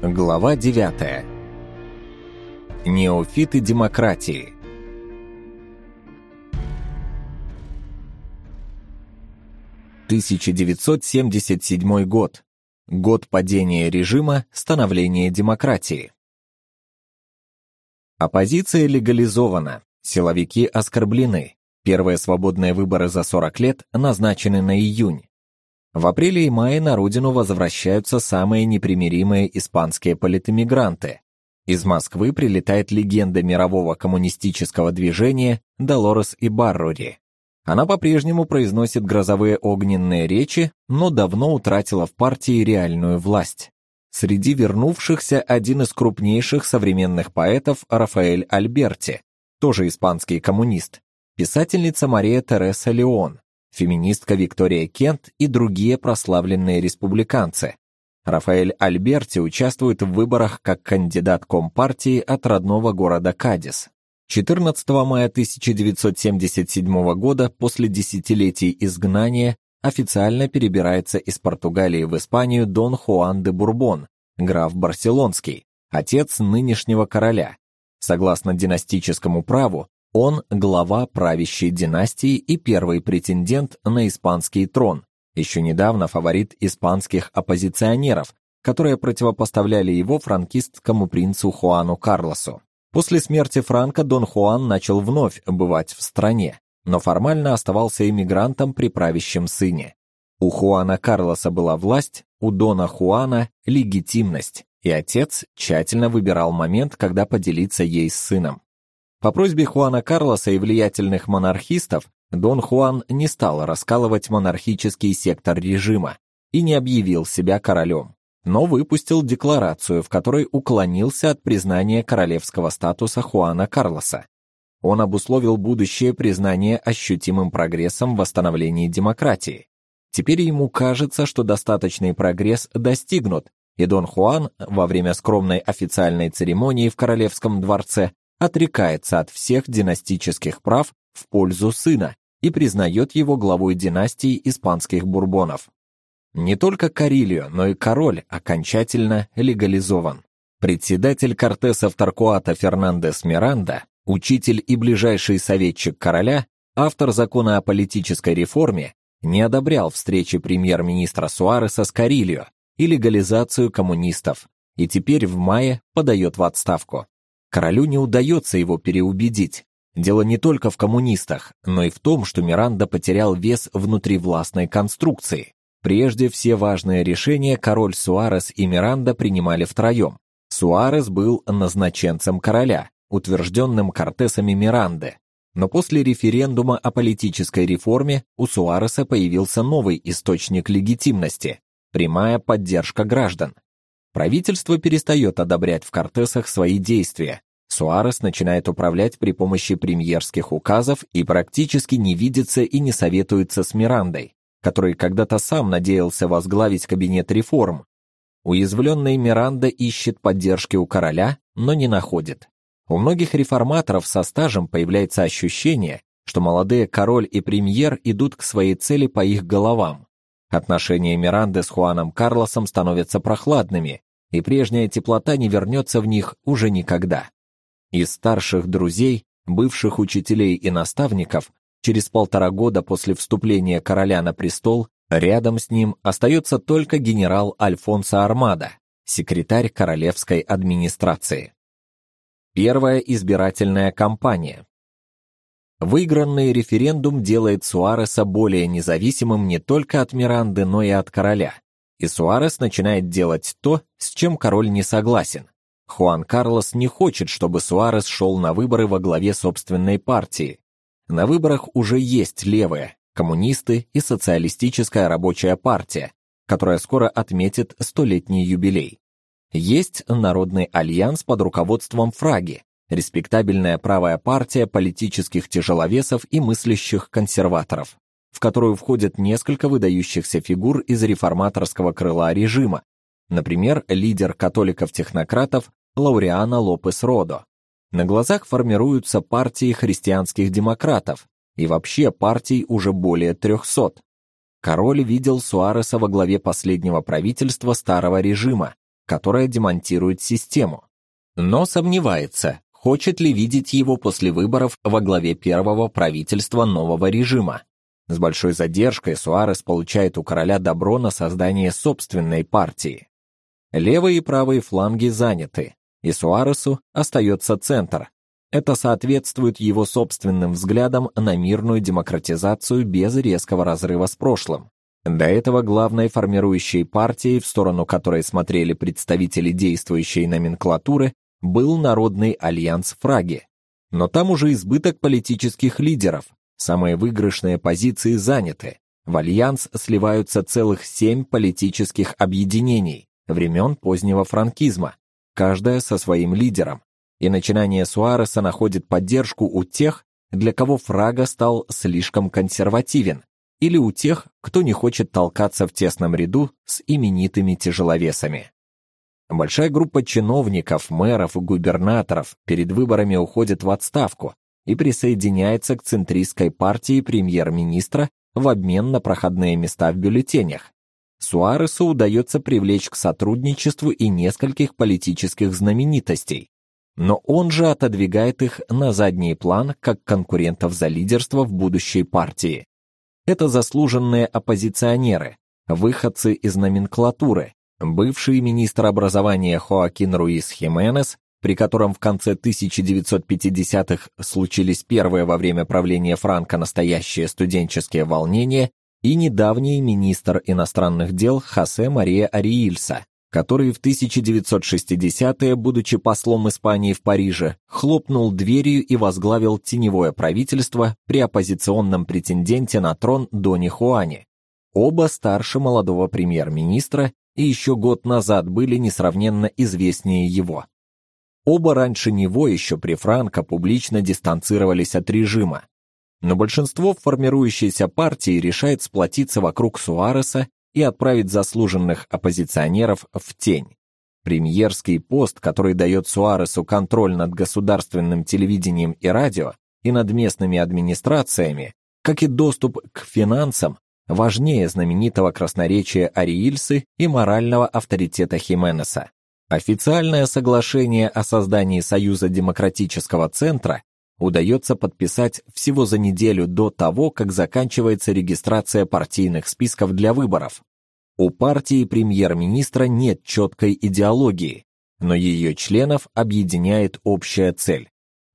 Глава 9. Неофиты демократии. Тысяча девятьсот семьдесят седьмой год. Год падения режима, становления демократии. Оппозиция легализована, силовики оскорблены. Первые свободные выборы за 40 лет назначены на июнь. В апреле и мае на родину возвращаются самые непримиримые испанские политэмигранты. Из Москвы прилетает легенда мирового коммунистического движения Долорес Ибаррури. Она по-прежнему произносит грозовые огненные речи, но давно утратила в партии реальную власть. Среди вернувшихся один из крупнейших современных поэтов Рафаэль Альберти, тоже испанский коммунист, писательница Мария Тереса Леон, феминистка Виктория Кент и другие прославленные республиканцы. Рафаэль Альберти участвует в выборах как кандидат Компартии от родного города Кадис. 14 мая 1977 года, после десятилетий изгнания, официально перебирается из Португалии в Испанию Дон Хуан де Бурбон, граф Барселонский, отец нынешнего короля. Согласно династическому праву, он глава правящей династии и первый претендент на испанский трон, еще недавно фаворит испанских оппозиционеров, которые противопоставляли его франкистскому принцу Хуану Карлосу. После смерти Франка Дон Хуан начал вновь бывать в стране, но формально оставался иммигрантом при правящем сыне. У Хуана Карлоса была власть, у Дона Хуана легитимность, и отец тщательно выбирал момент, когда поделиться ей с сыном. По просьбе Хуана Карлоса и влиятельных монархистов Дон Хуан не стал раскалывать монархический сектор режима и не объявил себя королем, но выпустил декларацию, в которой уклонился от признания королевского статуса Хуана Карлоса. Он обусловил будущее признание ощутимым прогрессом в восстановлении демократии. Теперь ему кажется, что достаточный прогресс достигнут, и Дон Хуан во время скромной официальной церемонии в королевском дворце отрекается от всех династических прав в пользу сына и признает его главой династии испанских бурбонов. Не только Карильо, но и король окончательно легализован. Председатель Кортесов Таркуата Фернандес Миранда, учитель и ближайший советчик короля, автор закона о политической реформе, не одобрял встречи премьер-министра Суареса с Карильо и легализацию коммунистов, и теперь в мае подает в отставку. Королю не удается его переубедить. Дело не только в коммунистах, но и в том, что Миранда потерял вес внутри властной конструкции. Прежде все важные решения король Суарес и Миранда принимали втроем. Суарес был назначенцем короля, утвержденным Кортесами Миранды. Но после референдума о политической реформе у Суареса появился новый источник легитимности прямая поддержка граждан. Правительство перестает одобрять в Кортесах свои действия. Суарес начинает управлять при помощи премьерских указов и практически не видится и не советуется с Мирандой, который когда-то сам надеялся возглавить кабинет реформ. Уязвленный Миранда ищет поддержки у короля, но не находит. У многих реформаторов со стажем появляется ощущение, что молодые король и премьер идут к своей цели по их головам. Отношения Миранды с Хуаном Карлосом становятся прохладными, и прежняя теплота не вернется в них уже никогда. Из старших друзей, бывших учителей и наставников, через полтора года после вступления короля на престол, рядом с ним остается только генерал Альфонсо Армада, секретарь королевской администрации. Первая избирательная кампания. Выигранный референдум делает Суареса более независимым не только от Миранды, но и от короля. И Суарес начинает делать то, с чем король не согласен. Хуан Карлос не хочет, чтобы Суарес шел на выборы во главе собственной партии. На выборах уже есть левые, коммунисты и социалистическая рабочая партия, которая скоро отметит столетний юбилей. Есть Народный альянс под руководством Фраги, респектабельная правая партия политических тяжеловесов и мыслящих консерваторов, в которую входят несколько выдающихся фигур из реформаторского крыла режима, например, лидер католиков-технократов Лауриана Лопес Родо. На глазах формируются партии христианских демократов, и вообще партий уже более 300. Король видел Суареса во главе последнего правительства старого режима, которая демонтирует систему. Но сомневается, хочет ли видеть его после выборов во главе первого правительства нового режима. С большой задержкой Суарес получает у короля добро на создание собственной партии. Левые и правые фланги заняты, и Суаресу остается центр. Это соответствует его собственным взглядам на мирную демократизацию без резкого разрыва с прошлым. До этого главной формирующей партией, в сторону которой смотрели представители действующей номенклатуры, был Народный альянс Фраги. Но там уже избыток политических лидеров. Самые выигрышные позиции заняты. В альянс сливаются целых семь политических объединений времен позднего франкизма, каждая со своим лидером. И начинание Суареса находит поддержку у тех, для кого Фрага стал слишком консервативен, или у тех, кто не хочет толкаться в тесном ряду с именитыми тяжеловесами. Большая группа чиновников, мэров и губернаторов перед выборами уходит в отставку и присоединяется к центристской партии премьер-министра в обмен на проходные места в бюллетенях. Суаресу удается привлечь к сотрудничеству и нескольких политических знаменитостей, но он же отодвигает их на задний план как конкурентов за лидерство в будущей партии. Это заслуженные оппозиционеры, выходцы из номенклатуры, бывший министр образования Хоакин Руис Хименес, при котором в конце 1950-х случились первые во время правления Франка настоящие студенческие волнения, и недавний министр иностранных дел Хосе Мария Ариильса, который в 1960-е, будучи послом Испании в Париже, хлопнул дверью и возглавил теневое правительство при оппозиционном претенденте на трон Дони Хуане. Оба старше молодого премьер-министра и еще год назад были несравненно известнее его. Оба раньше него еще при Франко публично дистанцировались от режима. Но большинство формирующейся партии решает сплотиться вокруг Суареса и отправить заслуженных оппозиционеров в тень. Премьерский пост, который дает Суаресу контроль над государственным телевидением и радио и над местными администрациями, как и доступ к финансам, важнее знаменитого красноречия Ариильсы и морального авторитета Хименеса. Официальное соглашение о создании Союза демократического центра удается подписать всего за неделю до того, как заканчивается регистрация партийных списков для выборов. У партии премьер-министра нет четкой идеологии, но ее членов объединяет общая цель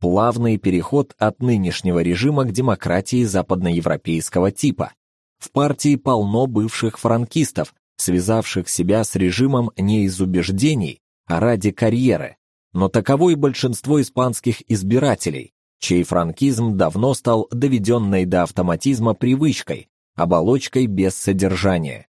плавный переход от нынешнего режима к демократии западноевропейского типа. В партии полно бывших франкистов, связавших себя с режимом не из убеждений, а ради карьеры. Но таково и большинство испанских избирателей, чей франкизм давно стал доведенной до автоматизма привычкой, оболочкой без содержания.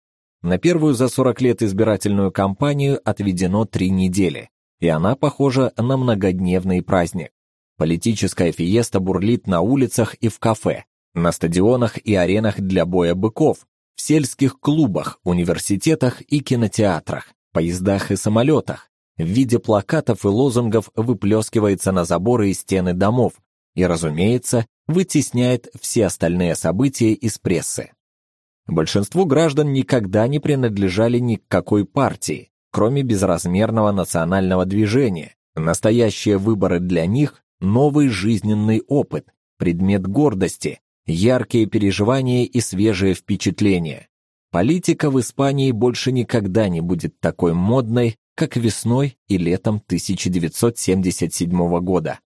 На первую за 40 лет избирательную кампанию отведено три недели, и она похожа на многодневный праздник. Политическая фиеста бурлит на улицах и в кафе, на стадионах и аренах для боя быков, в сельских клубах, университетах и кинотеатрах, поездах и самолетах. В виде плакатов и лозунгов выплескивается на заборы и стены домов и, разумеется, вытесняет все остальные события из прессы. Большинству граждан никогда не принадлежали ни к какой партии, кроме безразмерного национального движения. Настоящие выборы для них новый жизненный опыт, предмет гордости, яркие переживания и свежие впечатления. Политика в Испании больше никогда не будет такой модной, как весной и летом 1977 года.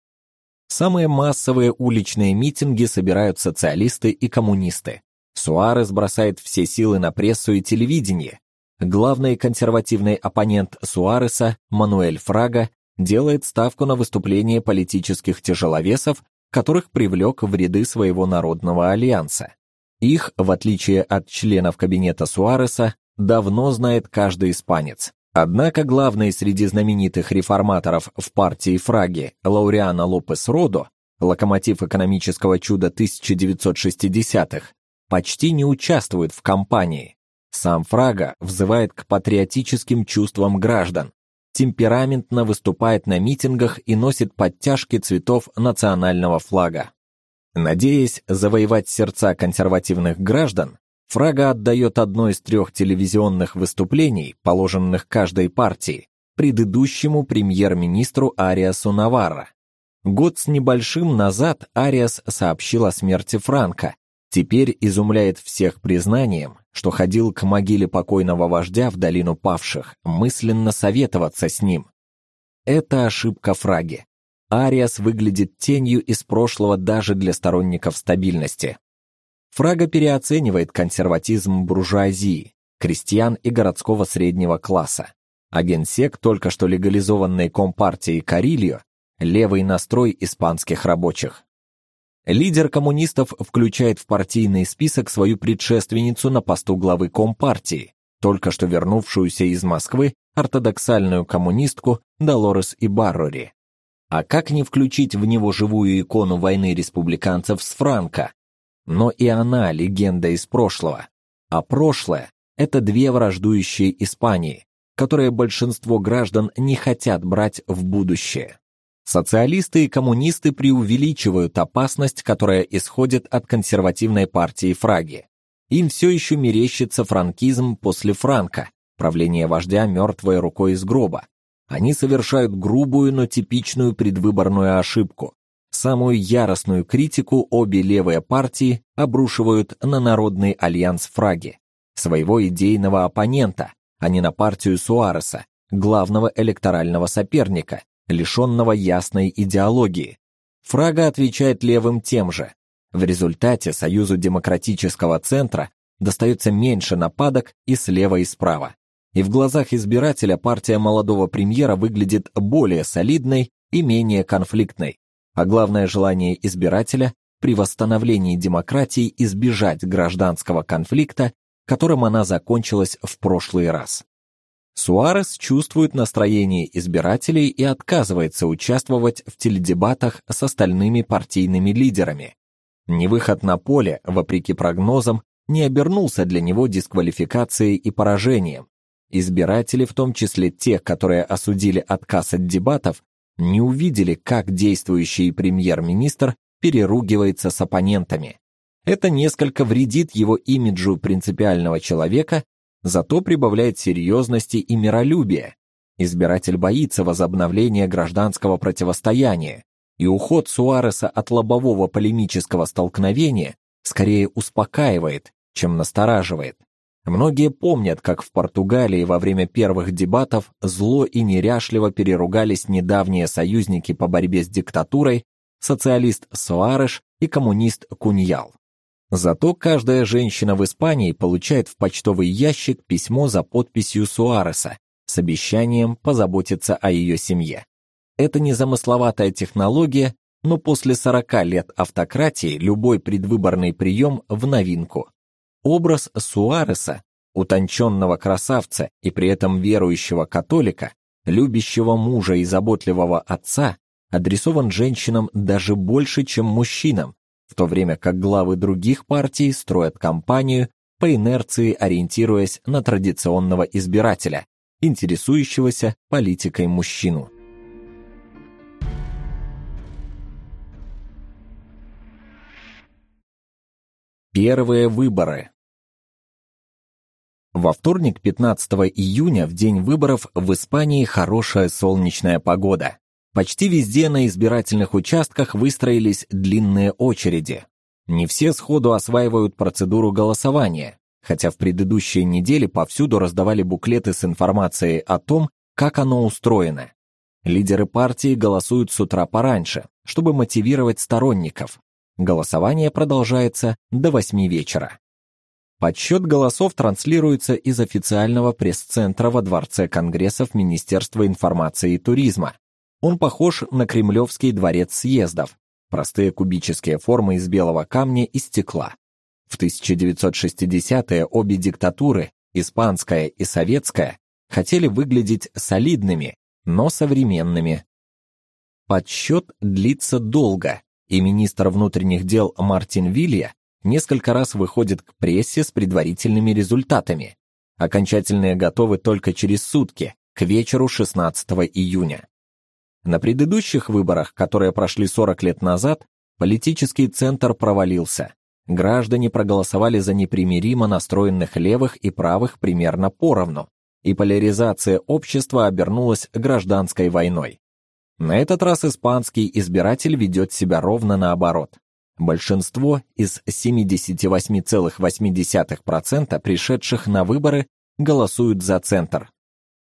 Самые массовые уличные митинги собирают социалисты и коммунисты. Суарес бросает все силы на прессу и телевидение. Главный консервативный оппонент Суареса, Мануэль Фрага, делает ставку на выступление политических тяжеловесов которых привлек в ряды своего народного альянса. Их, в отличие от членов кабинета Суареса, давно знает каждый испанец. Однако главный среди знаменитых реформаторов в партии Фраги Лауриано Лопес Родо, локомотив экономического чуда 1960-х, почти не участвует в кампании. Сам Фрага взывает к патриотическим чувствам граждан, темпераментно выступает на митингах и носит подтяжки цветов национального флага. Надеясь завоевать сердца консервативных граждан, Фрага отдает одно из трех телевизионных выступлений, положенных каждой партии, предыдущему премьер-министру Ариасу Наварро. Год с небольшим назад Ариас сообщил о смерти Франка. Теперь изумляет всех признанием, что ходил к могиле покойного вождя в долину павших, мысленно советоваться с ним. Это ошибка Фраги. Ариас выглядит тенью из прошлого даже для сторонников стабильности. Фрага переоценивает консерватизм буржуазии, крестьян и городского среднего класса. А генсек только что легализованной компартии Карильо левый настрой испанских рабочих. Лидер коммунистов включает в партийный список свою предшественницу на посту главы компартии, только что вернувшуюся из Москвы ортодоксальную коммунистку Долорес Ибаррори. А как не включить в него живую икону войны республиканцев с Франко? Но и она легенда из прошлого. А прошлое это две враждующие Испании, которые большинство граждан не хотят брать в будущее. Социалисты и коммунисты преувеличивают опасность, которая исходит от консервативной партии Фраги. Им все еще мерещится франкизм после Франка, правление вождя мертвой рукой из гроба. Они совершают грубую, но типичную предвыборную ошибку. Самую яростную критику обе левые партии обрушивают на Народный альянс Фраги, своего идейного оппонента, а не на партию Суареса, главного электорального соперника, лишенного ясной идеологии. Фрага отвечает левым тем же. В результате Союзу демократического центра достается меньше нападок и слева, и справа. И в глазах избирателя партия молодого премьера выглядит более солидной и менее конфликтной. А главное желание избирателя при восстановлении демократии избежать гражданского конфликта, которым она закончилась в прошлый раз. Суарес чувствует настроение избирателей и отказывается участвовать в теледебатах с остальными партийными лидерами. Невыход на поле, вопреки прогнозам, не обернулся для него дисквалификацией и поражением. Избиратели, в том числе те, которые осудили отказ от дебатов, не увидели, как действующий премьер-министр переругивается с оппонентами. Это несколько вредит его имиджу принципиального человека зато прибавляет серьезности и миролюбия. Избиратель боится возобновления гражданского противостояния, и уход Суареса от лобового полемического столкновения скорее успокаивает, чем настораживает. Многие помнят, как в Португалии во время первых дебатов зло и неряшливо переругались недавние союзники по борьбе с диктатурой, социалист Суареш и коммунист Куньял. Зато каждая женщина в Испании получает в почтовый ящик письмо за подписью Суареса с обещанием позаботиться о ее семье. Это незамысловатая технология, но после 40 лет автократии любой предвыборный прием в новинку. Образ Суареса, утонченного красавца и при этом верующего католика, любящего мужа и заботливого отца, адресован женщинам даже больше, чем мужчинам, в то время как главы других партий строят кампанию по инерции, ориентируясь на традиционного избирателя, интересующегося политикой мужчину. Первые выборы. Во вторник, 15 июня, в день выборов, в Испании хорошая солнечная погода. Почти везде на избирательных участках выстроились длинные очереди. Не все сходу осваивают процедуру голосования, хотя в предыдущие недели повсюду раздавали буклеты с информацией о том, как оно устроено. Лидеры партии голосуют с утра пораньше, чтобы мотивировать сторонников. Голосование продолжается до 8 вечера. Подсчет голосов транслируется из официального пресс-центра во Дворце Конгрессов Министерства информации и туризма. Он похож на Кремлевский дворец съездов, простые кубические формы из белого камня и стекла. В 1960-е обе диктатуры, испанская и советская, хотели выглядеть солидными, но современными. Подсчет длится долго, и министр внутренних дел Мартин Вилья несколько раз выходит к прессе с предварительными результатами. Окончательные готовы только через сутки, к вечеру 16 июня. На предыдущих выборах, которые прошли 40 лет назад, политический центр провалился. Граждане проголосовали за непримиримо настроенных левых и правых примерно поровну. и поляризация общества обернулась гражданской войной. На этот раз испанский избиратель ведет себя ровно наоборот. Большинство из 78,8% пришедших на выборы голосуют за центр.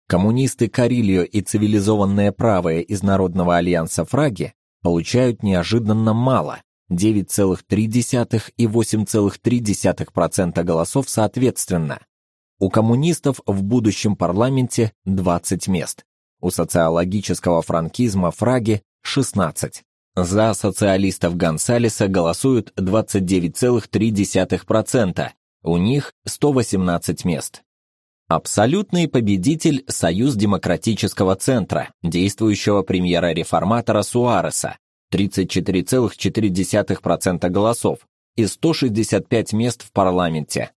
Коммунисты Карильо и цивилизованные правые из Народного альянса Фраги получают неожиданно мало 9,3 и 8,3% голосов соответственно. У коммунистов в будущем парламенте 20 мест. У социологического франкизма Фраги 16. За социалистов Гонсалеса голосуют 29,3%. У них 118 мест. Абсолютный победитель Союз демократического центра, действующего премьера-реформатора Суареса, 34,4% голосов и 165 мест в парламенте.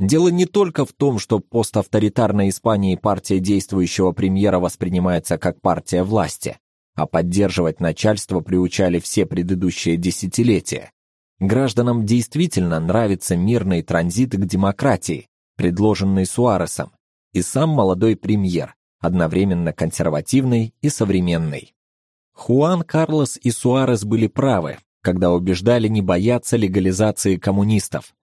Дело не только в том, что поставторитарной Испании партия действующего премьера воспринимается как партия власти, а поддерживать начальство приучали все предыдущие десятилетия. Гражданам действительно нравится мирный транзит к демократии, предложенный Суаресом, и сам молодой премьер, одновременно консервативный и современный. Хуан Карлос и Суарес были правы, когда убеждали не бояться легализации коммунистов.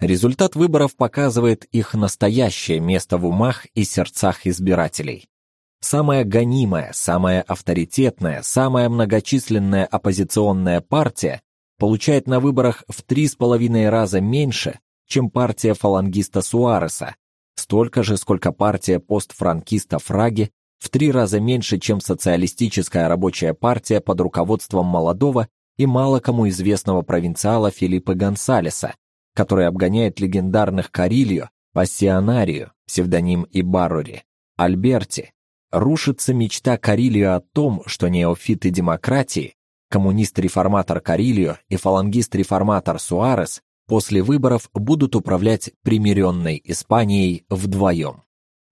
Результат выборов показывает их настоящее место в умах и сердцах избирателей. Самая гонимая, самая авторитетная, самая многочисленная оппозиционная партия получает на выборах в три с половиной раза меньше, чем партия фалангиста Суареса, столько же, сколько партия постфранкиста Фраги в три раза меньше, чем социалистическая рабочая партия под руководством молодого и мало кому известного провинциала Филиппа Гонсалеса, который обгоняет легендарных Карильо, Пассионарио, псевдоним Ибаррури, Альберти. Рушится мечта Карильо о том, что неофиты демократии, коммунист-реформатор Карильо и фалангист-реформатор Суарес после выборов будут управлять примиренной Испанией вдвоем.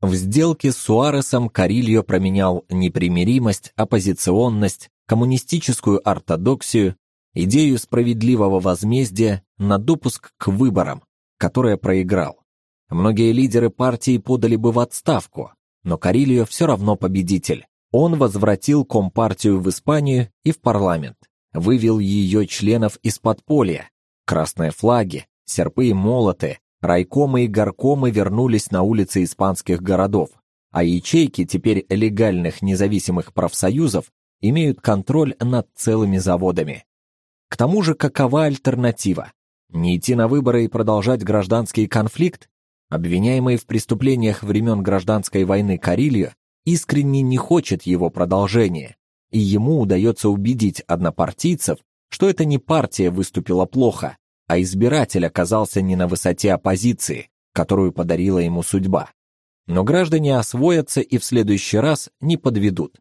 В сделке с Суаресом Карильо променял непримиримость, оппозиционность, коммунистическую ортодоксию, идею справедливого возмездия на допуск к выборам, которые проиграл. Многие лидеры партии подали бы в отставку, но Карильо все равно победитель. Он возвратил компартию в Испанию и в парламент, вывел ее членов из подполья. Красные флаги, серпы и молоты, Райкомы и горкомы вернулись на улицы испанских городов, а ячейки теперь легальных независимых профсоюзов имеют контроль над целыми заводами. К тому же, какова альтернатива? Не идти на выборы и продолжать гражданский конфликт? Обвиняемый в преступлениях времен гражданской войны Карильо искренне не хочет его продолжения, и ему удается убедить однопартийцев, что это не партия выступила плохо, а избиратель оказался не на высоте оппозиции, которую подарила ему судьба. Но граждане освоятся и в следующий раз не подведут.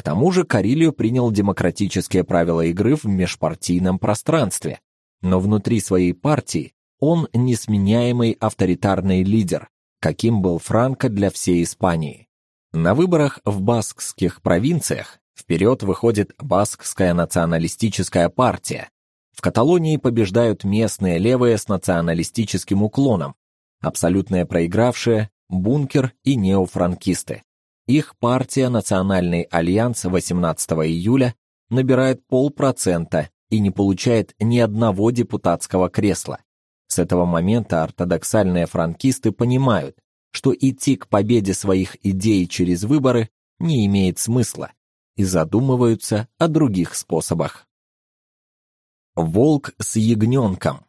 К тому же Карильо принял демократические правила игры в межпартийном пространстве, но внутри своей партии он несменяемый авторитарный лидер, каким был Франко для всей Испании. На выборах в баскских провинциях вперед выходит Баскская националистическая партия, в Каталонии побеждают местные левые с националистическим уклоном, абсолютные проигравшие бункер и неофранкисты. Их партия Национальный альянс 18 июля набирает полпроцента и не получает ни одного депутатского кресла. С этого момента ортодоксальные франкисты понимают, что идти к победе своих идей через выборы не имеет смысла и задумываются о других способах. Волк с ягненком.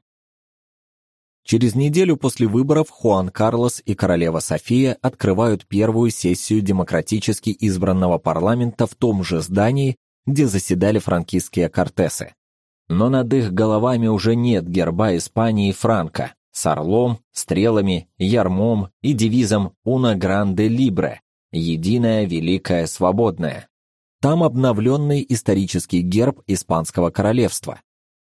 Через неделю после выборов Хуан Карлос и королева София открывают первую сессию демократически избранного парламента в том же здании, где заседали франкистские кортесы. Но над их головами уже нет герба Испании Франка с орлом, стрелами, ярмом и девизом «Una grande libre» — «Единая, великая, свободная». Там обновленный исторический герб Испанского королевства,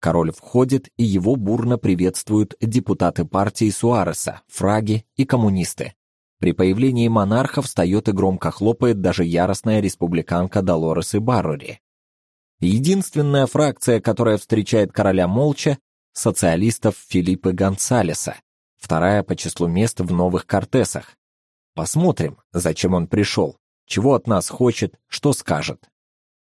Король входит, и его бурно приветствуют депутаты партии Суареса, фраги и коммунисты. При появлении монарха встает и громко хлопает даже яростная республиканка Долорес и Баррори. Единственная фракция, которая встречает короля молча, социалистов Филиппа Гонсалеса, вторая по числу мест в новых кортесах. Посмотрим, зачем он пришел, чего от нас хочет, что скажет.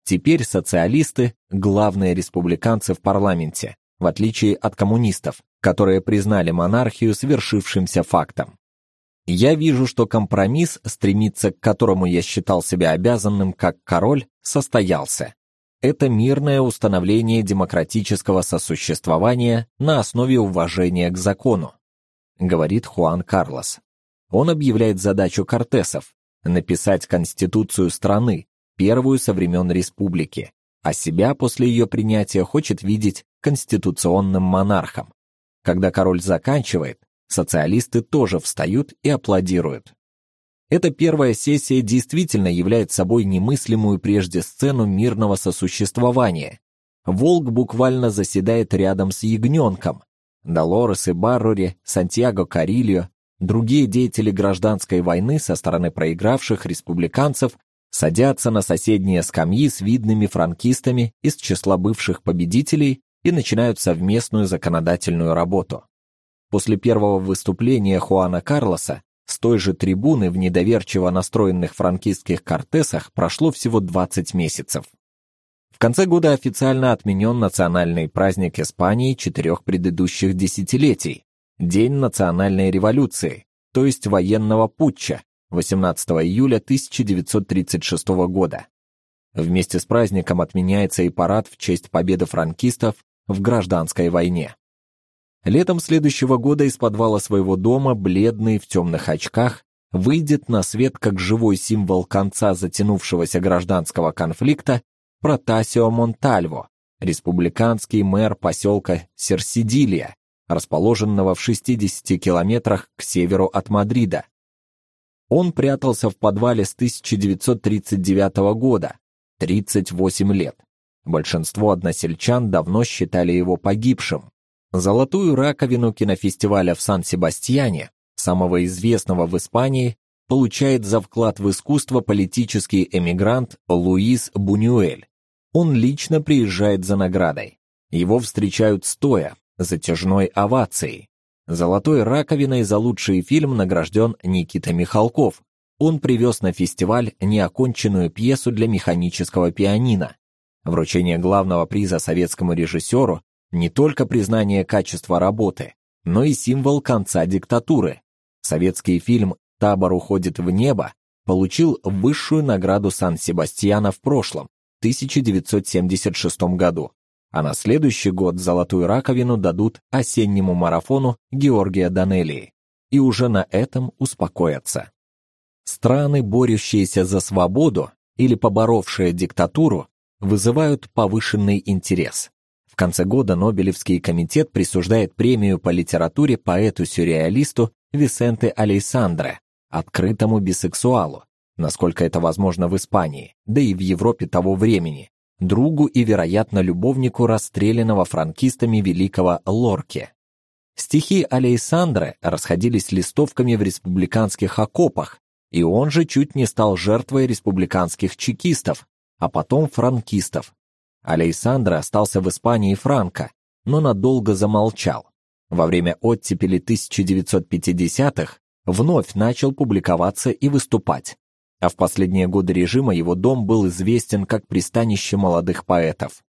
Теперь социалисты главные республиканцы в парламенте, в отличие от коммунистов, которые признали монархию свершившимся фактом. Я вижу, что компромисс, стремиться к которому я считал себя обязанным как король, состоялся. Это мирное установление демократического сосуществования на основе уважения к закону, говорит Хуан Карлос. Он объявляет задачу кортесов написать конституцию страны, первую со времен республики, а себя после ее принятия хочет видеть конституционным монархом. Когда король заканчивает, социалисты тоже встают и аплодируют. Эта первая сессия действительно является собой немыслимую прежде сцену мирного сосуществования. Волк буквально заседает рядом с ягненком. Долорес и Баррори, Сантьяго Карильо, другие деятели гражданской войны со стороны проигравших республиканцев садятся на соседние скамьи с видными франкистами из числа бывших победителей и начинают совместную законодательную работу. После первого выступления Хуана Карлоса с той же трибуны в недоверчиво настроенных франкистских кортесах прошло всего 20 месяцев. В конце года официально отменен национальный праздник Испании четырех предыдущих десятилетий День национальной революции, то есть военного путча, 18 июля 1936 года. Вместе с праздником отменяется и парад в честь победы франкистов в гражданской войне. Летом следующего года из подвала своего дома, бледный в темных очках, выйдет на свет как живой символ конца затянувшегося гражданского конфликта Протасио Монтальво, республиканский мэр поселка Серсидилия, расположенного в 60 километрах к северу от Мадрида, он прятался в подвале с 1939 года, 38 лет. Большинство односельчан давно считали его погибшим. Золотую раковину кинофестиваля в Сан-Себастьяне, самого известного в Испании, получает за вклад в искусство политический эмигрант Луис Бунюэль. Он лично приезжает за наградой. Его встречают стоя, затяжной овацией. Золотой раковиной за лучший фильм награжден Никита Михалков. Он привез на фестиваль неоконченную пьесу для механического пианино. Вручение главного приза советскому режиссеру не только признание качества работы, но и символ конца диктатуры. Советский фильм Табор уходит в небо получил высшую награду Сан-Себастьяна в прошлом, 1976 году а на следующий год золотую раковину дадут осеннему марафону Георгия Данелии. И уже на этом успокоятся. Страны, борющиеся за свободу или поборовшие диктатуру, вызывают повышенный интерес. В конце года Нобелевский комитет присуждает премию по литературе поэту-сюрреалисту Висенте Алейсандре, открытому бисексуалу, насколько это возможно в Испании, да и в Европе того времени, другу и, вероятно, любовнику расстрелянного франкистами великого Лорки. Стихи Алейсандра расходились листовками в республиканских окопах, и он же чуть не стал жертвой республиканских чекистов, а потом франкистов. Алейсандро остался в Испании Франко, но надолго замолчал. Во время оттепели 1950-х вновь начал публиковаться и выступать а в последние годы режима его дом был известен как пристанище молодых поэтов.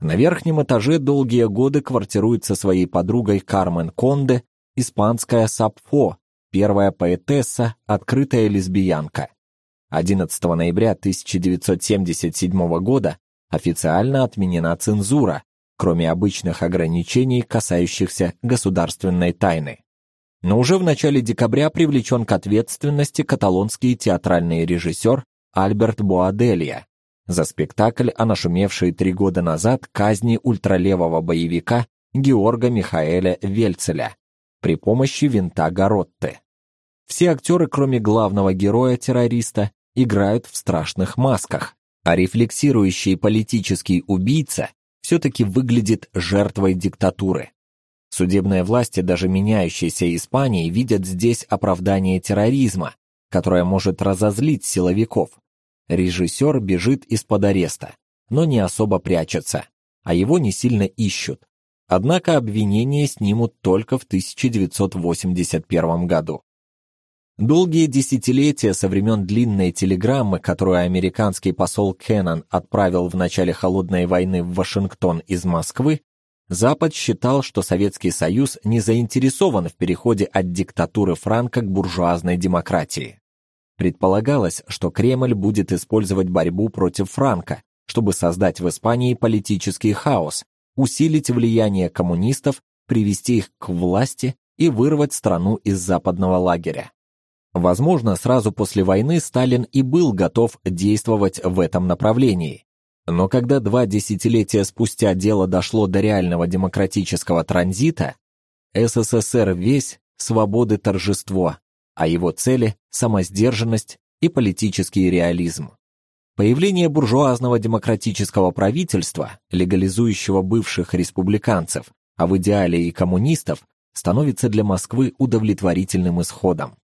На верхнем этаже долгие годы квартирует со своей подругой Кармен Конде испанская Сапфо, первая поэтесса, открытая лесбиянка. 11 ноября 1977 года официально отменена цензура, кроме обычных ограничений, касающихся государственной тайны. Но уже в начале декабря привлечен к ответственности каталонский театральный режиссер Альберт Боаделья за спектакль о нашумевшей три года назад казни ультралевого боевика Георга Михаэля Вельцеля при помощи винта Гаротты. Все актеры, кроме главного героя-террориста, играют в страшных масках, а рефлексирующий политический убийца все-таки выглядит жертвой диктатуры. Судебные власти даже меняющейся Испании видят здесь оправдание терроризма, которое может разозлить силовиков. Режиссер бежит из-под ареста, но не особо прячется, а его не сильно ищут. Однако обвинение снимут только в 1981 году. Долгие десятилетия со времен длинной телеграммы, которую американский посол Кеннон отправил в начале холодной войны в Вашингтон из Москвы, Запад считал, что Советский Союз не заинтересован в переходе от диктатуры Франка к буржуазной демократии. Предполагалось, что Кремль будет использовать борьбу против Франка, чтобы создать в Испании политический хаос, усилить влияние коммунистов, привести их к власти и вырвать страну из западного лагеря. Возможно, сразу после войны Сталин и был готов действовать в этом направлении, но когда два десятилетия спустя дело дошло до реального демократического транзита, СССР весь свободы торжество, а его цели самосдержанность и политический реализм. Появление буржуазного демократического правительства, легализующего бывших республиканцев, а в идеале и коммунистов, становится для Москвы удовлетворительным исходом.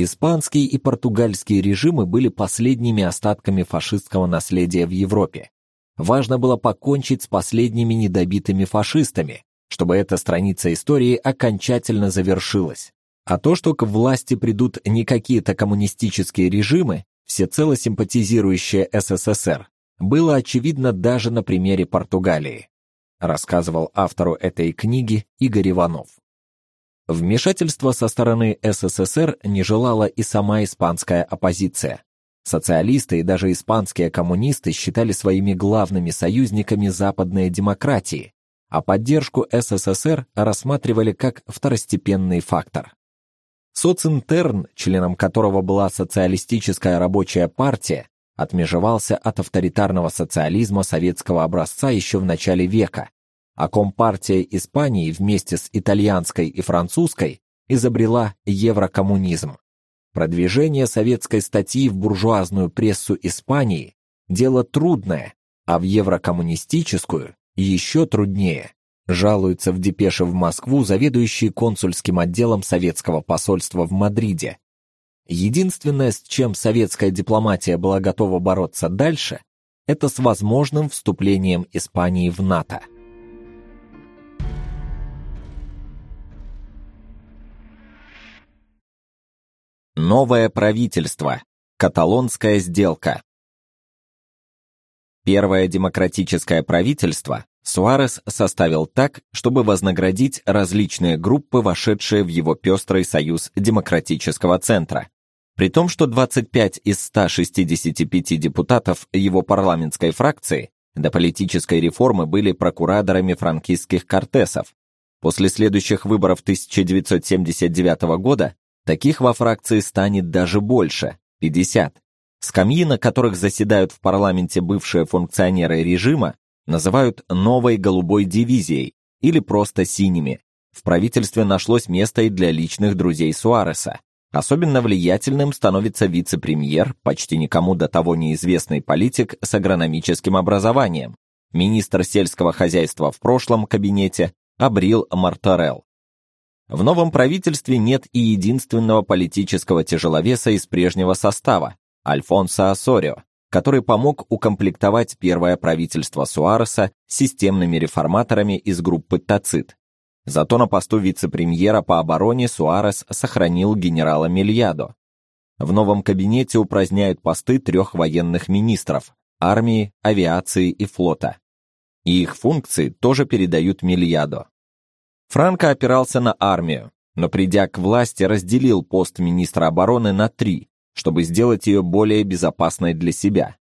Испанский и португальский режимы были последними остатками фашистского наследия в Европе. Важно было покончить с последними недобитыми фашистами, чтобы эта страница истории окончательно завершилась. А то, что к власти придут не какие-то коммунистические режимы, всецело симпатизирующие СССР, было очевидно даже на примере Португалии, рассказывал автору этой книги Игорь Иванов. Вмешательства со стороны СССР не желала и сама испанская оппозиция. Социалисты и даже испанские коммунисты считали своими главными союзниками западные демократии, а поддержку СССР рассматривали как второстепенный фактор. Социнтерн, членом которого была социалистическая рабочая партия, отмежевался от авторитарного социализма советского образца еще в начале века а Компартия Испании вместе с итальянской и французской изобрела еврокоммунизм. Продвижение советской статьи в буржуазную прессу Испании дело трудное, а в еврокоммунистическую еще труднее. Жалуется в депеше в Москву заведующий консульским отделом советского посольства в Мадриде. Единственное, с чем советская дипломатия была готова бороться дальше, это с возможным вступлением Испании в НАТО. Новое правительство. Каталонская сделка. Первое демократическое правительство Суарес составил так, чтобы вознаградить различные группы, вошедшие в его пестрый союз демократического центра. При том, что 25 из 165 депутатов его парламентской фракции до политической реформы были прокураторами франкистских кортесов. После следующих выборов 1979 года Таких во фракции станет даже больше 50. Скамьи, на которых заседают в парламенте бывшие функционеры режима, называют новой голубой дивизией или просто синими. В правительстве нашлось место и для личных друзей Суареса. Особенно влиятельным становится вице-премьер, почти никому до того неизвестный политик с агрономическим образованием, министр сельского хозяйства в прошлом кабинете Абрил Мартарел. В новом правительстве нет и единственного политического тяжеловеса из прежнего состава Альфонсо Асорио, который помог укомплектовать первое правительство Суареса системными реформаторами из группы Тацит. Зато на посту вице-премьера по обороне Суарес сохранил генерала Мильядо. В новом кабинете упраздняют посты трех военных министров армии, авиации и флота. И их функции тоже передают Мильядо. Франко опирался на армию, но придя к власти, разделил пост министра обороны на три, чтобы сделать ее более безопасной для себя.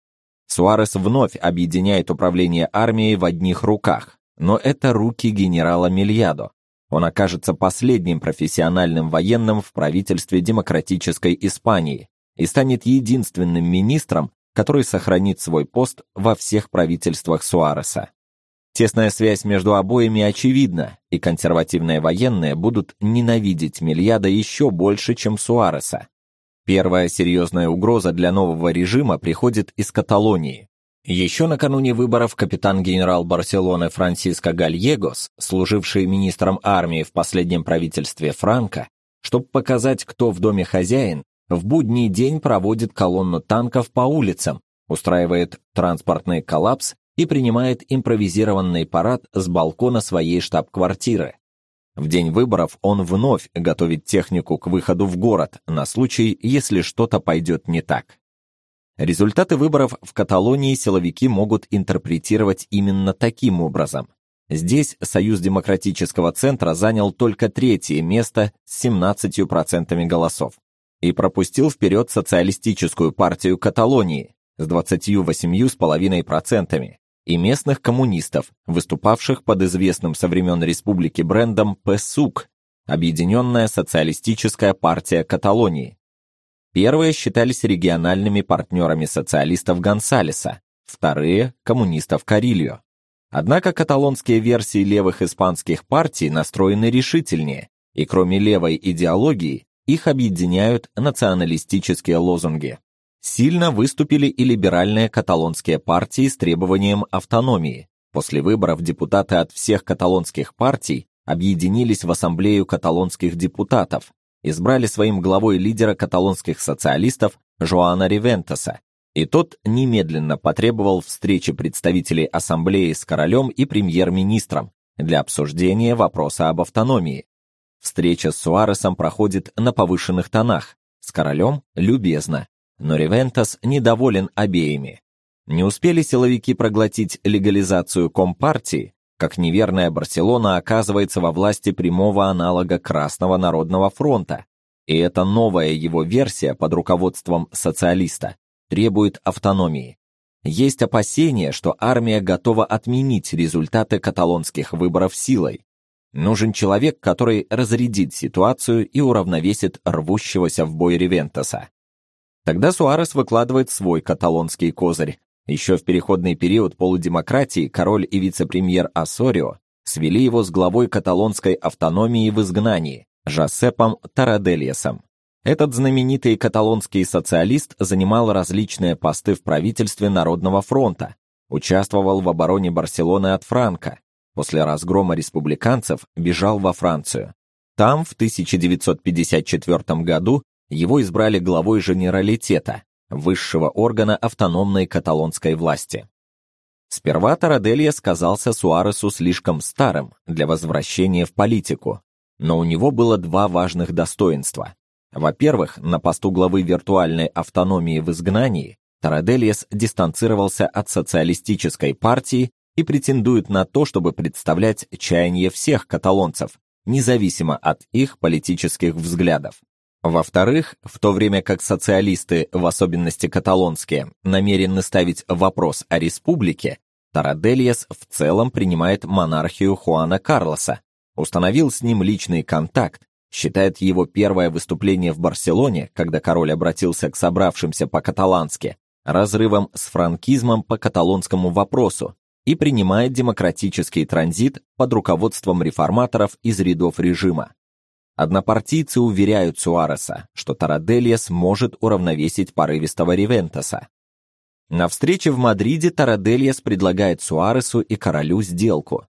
Суарес вновь объединяет управление армией в одних руках, но это руки генерала Мильядо. Он окажется последним профессиональным военным в правительстве демократической Испании и станет единственным министром, который сохранит свой пост во всех правительствах Суареса. Тесная связь между обоими очевидна, и консервативные военные будут ненавидеть Мильяда еще больше, чем Суареса. Первая серьезная угроза для нового режима приходит из Каталонии. Еще накануне выборов капитан-генерал Барселоны Франсиско Гальегос, служивший министром армии в последнем правительстве Франко, чтобы показать, кто в доме хозяин, в будний день проводит колонну танков по улицам, устраивает транспортный коллапс и принимает импровизированный парад с балкона своей штаб-квартиры. В день выборов он вновь готовит технику к выходу в город на случай, если что-то пойдет не так. Результаты выборов в Каталонии силовики могут интерпретировать именно таким образом. Здесь Союз демократического центра занял только третье место с 17% голосов и пропустил вперед социалистическую партию Каталонии с 28,5% и местных коммунистов, выступавших под известным со времен республики брендом ПСУК, Объединенная социалистическая партия Каталонии. Первые считались региональными партнерами социалистов Гонсалеса, вторые – коммунистов Карильо. Однако каталонские версии левых испанских партий настроены решительнее, и кроме левой идеологии, их объединяют националистические лозунги. Сильно выступили и либеральные каталонские партии с требованием автономии. После выборов депутаты от всех каталонских партий объединились в ассамблею каталонских депутатов, избрали своим главой лидера каталонских социалистов Жоана Ривентеса, и тот немедленно потребовал встречи представителей ассамблеи с королем и премьер-министром для обсуждения вопроса об автономии. Встреча с Суаресом проходит на повышенных тонах, с королем любезно, но Ривентес недоволен обеими. Не успели силовики проглотить легализацию компартии, как неверная Барселона оказывается во власти прямого аналога Красного народного фронта, и эта новая его версия под руководством социалиста требует автономии. Есть опасения, что армия готова отменить результаты каталонских выборов силой. Нужен человек, который разрядит ситуацию и уравновесит рвущегося в бой Ревентеса. Тогда Суарес выкладывает свой каталонский козырь, еще в переходный период полудемократии король и вице-премьер Ассорио свели его с главой каталонской автономии в изгнании, Жосепом Тарадельесом. Этот знаменитый каталонский социалист занимал различные посты в правительстве Народного фронта, участвовал в обороне Барселоны от Франка, после разгрома республиканцев бежал во Францию. Там в 1954 году его избрали главой женералитета, высшего органа автономной каталонской власти. Сперва Тараделья сказался Суаресу слишком старым для возвращения в политику, но у него было два важных достоинства. Во-первых, на посту главы виртуальной автономии в изгнании Тарадельес дистанцировался от социалистической партии и претендует на то, чтобы представлять чаяние всех каталонцев, независимо от их политических взглядов. Во-вторых, в то время как социалисты, в особенности каталонские, намерены ставить вопрос о республике, Тарадельес в целом принимает монархию Хуана Карлоса, установил с ним личный контакт, считает его первое выступление в Барселоне, когда король обратился к собравшимся по-каталански, разрывом с франкизмом по каталонскому вопросу и принимает демократический транзит под руководством реформаторов из рядов режима. Однопартийцы уверяют Суареса, что Тарадельес может уравновесить порывистого Ривентеса. На встрече в Мадриде Тарадельес предлагает Суаресу и королю сделку.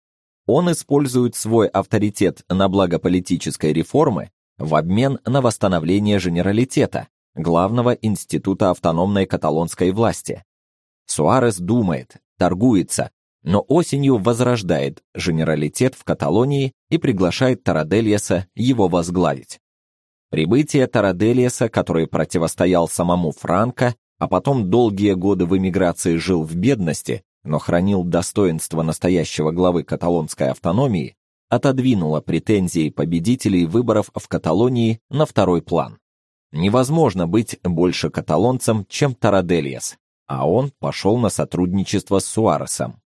Он использует свой авторитет на благо политической реформы в обмен на восстановление женералитета, главного института автономной каталонской власти. Суарес думает, торгуется, но осенью возрождает женералитет в Каталонии и приглашает Тарадельеса его возглавить. Прибытие Тарадельеса, который противостоял самому Франко, а потом долгие годы в эмиграции жил в бедности, но хранил достоинство настоящего главы каталонской автономии, отодвинуло претензии победителей выборов в Каталонии на второй план. Невозможно быть больше каталонцем, чем Тарадельес, а он пошел на сотрудничество с Суаресом.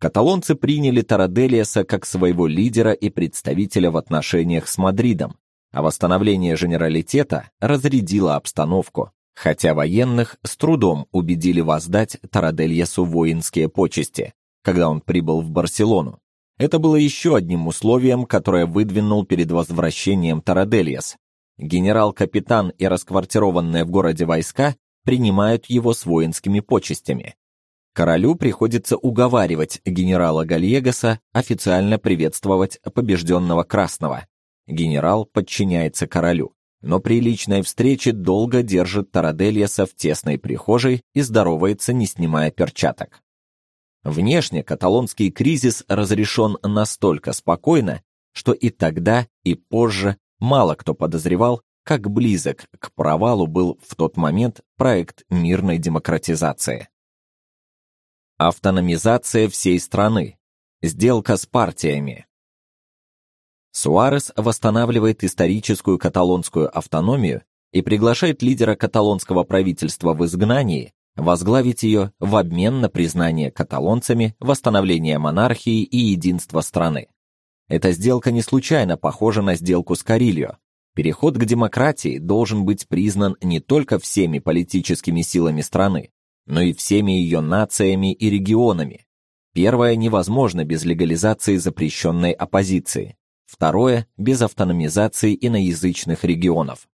Каталонцы приняли Тараделиаса как своего лидера и представителя в отношениях с Мадридом, а восстановление женералитета разрядило обстановку, хотя военных с трудом убедили воздать Тарадельясу воинские почести, когда он прибыл в Барселону. Это было еще одним условием, которое выдвинул перед возвращением Тарадельяс. Генерал-капитан и расквартированные в городе войска принимают его с воинскими почестями, Королю приходится уговаривать генерала Гальегоса официально приветствовать побежденного Красного. Генерал подчиняется королю, но при личной встрече долго держит Тарадельеса в тесной прихожей и здоровается, не снимая перчаток. Внешне каталонский кризис разрешен настолько спокойно, что и тогда, и позже мало кто подозревал, как близок к провалу был в тот момент проект мирной демократизации. Автономизация всей страны. Сделка с партиями. Суарес восстанавливает историческую каталонскую автономию и приглашает лидера каталонского правительства в изгнании возглавить ее в обмен на признание каталонцами восстановления монархии и единства страны. Эта сделка не случайно похожа на сделку с Карильо. Переход к демократии должен быть признан не только всеми политическими силами страны, но и всеми ее нациями и регионами. Первое невозможно без легализации запрещенной оппозиции. Второе без автономизации иноязычных регионов.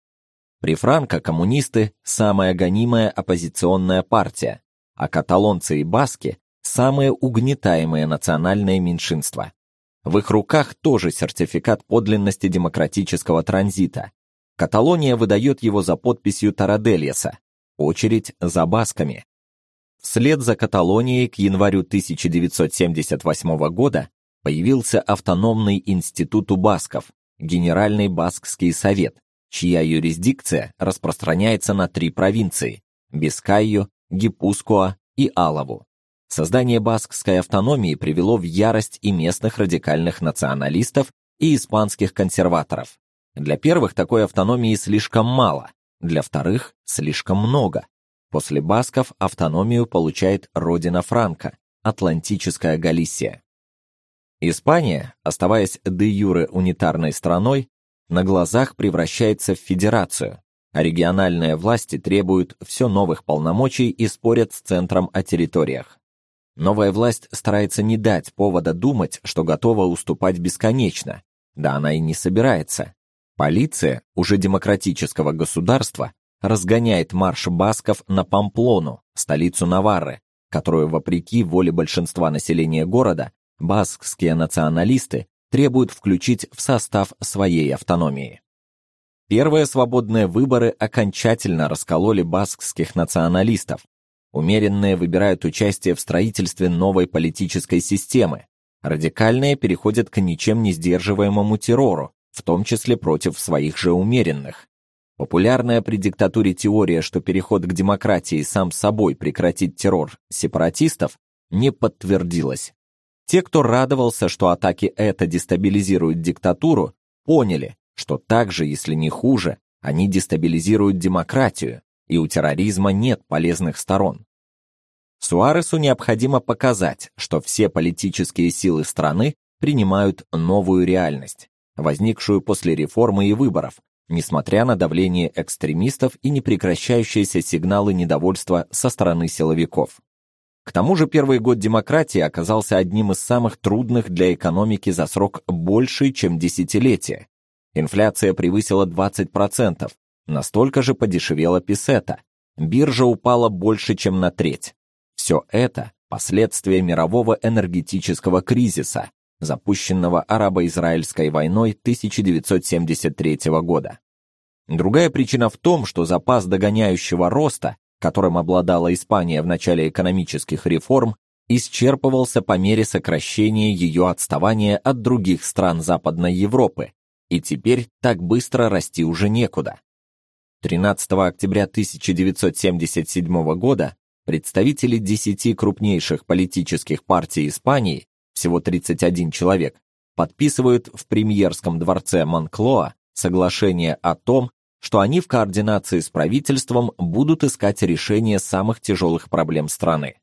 При Франко коммунисты самая гонимая оппозиционная партия, а каталонцы и баски самые угнетаемые национальные меньшинства. В их руках тоже сертификат подлинности демократического транзита. Каталония выдает его за подписью Тарадельеса. Очередь за басками. Вслед за Каталонией к январю 1978 года появился автономный институт у басков, Генеральный баскский совет, чья юрисдикция распространяется на три провинции: Бискайю, Гипускоа и Алаву. Создание баскской автономии привело в ярость и местных радикальных националистов, и испанских консерваторов. Для первых такой автономии слишком мало, для вторых слишком много. После басков автономию получает родина Франка, Атлантическая Галисия. Испания, оставаясь де юре унитарной страной, на глазах превращается в федерацию, а региональные власти требуют все новых полномочий и спорят с центром о территориях. Новая власть старается не дать повода думать, что готова уступать бесконечно. Да она и не собирается. Полиция уже демократического государства разгоняет марш басков на Памплону, столицу Наварры, которую вопреки воле большинства населения города баскские националисты требуют включить в состав своей автономии. Первые свободные выборы окончательно раскололи баскских националистов. Умеренные выбирают участие в строительстве новой политической системы. Радикальные переходят к ничем не сдерживаемому террору, в том числе против своих же умеренных. Популярная при диктатуре теория, что переход к демократии сам собой прекратит террор сепаратистов, не подтвердилась. Те, кто радовался, что атаки это дестабилизируют диктатуру, поняли, что также, если не хуже, они дестабилизируют демократию, и у терроризма нет полезных сторон. Суаресу необходимо показать, что все политические силы страны принимают новую реальность, возникшую после реформы и выборов, несмотря на давление экстремистов и непрекращающиеся сигналы недовольства со стороны силовиков. К тому же первый год демократии оказался одним из самых трудных для экономики за срок больше, чем десятилетие. Инфляция превысила 20%, настолько же подешевела песета. Биржа упала больше, чем на треть. Все это последствия мирового энергетического кризиса, запущенного арабо-израильской войной 1973 года. Другая причина в том, что запас догоняющего роста, которым обладала Испания в начале экономических реформ, исчерпывался по мере сокращения ее отставания от других стран Западной Европы, и теперь так быстро расти уже некуда. 13 октября 1977 года представители 10 крупнейших политических партий Испании всего 31 человек, подписывают в премьерском дворце Монклоа соглашение о том, что они в координации с правительством будут искать решение самых тяжелых проблем страны.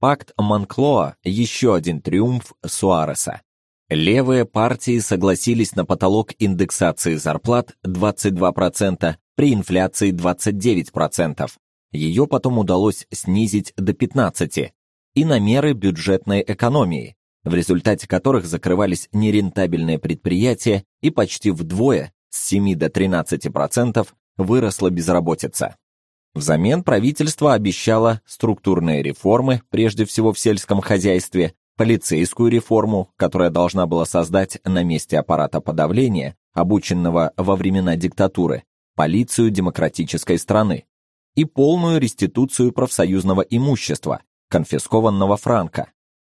Пакт Монклоа – еще один триумф Суареса. Левые партии согласились на потолок индексации зарплат 22% при инфляции 29%. Ее потом удалось снизить до 15%, и на меры бюджетной экономии, в результате которых закрывались нерентабельные предприятия и почти вдвое, с 7 до 13%, выросла безработица. Взамен правительство обещало структурные реформы, прежде всего в сельском хозяйстве, полицейскую реформу, которая должна была создать на месте аппарата подавления, обученного во времена диктатуры, полицию демократической страны, и полную реституцию профсоюзного имущества, конфискованного франка,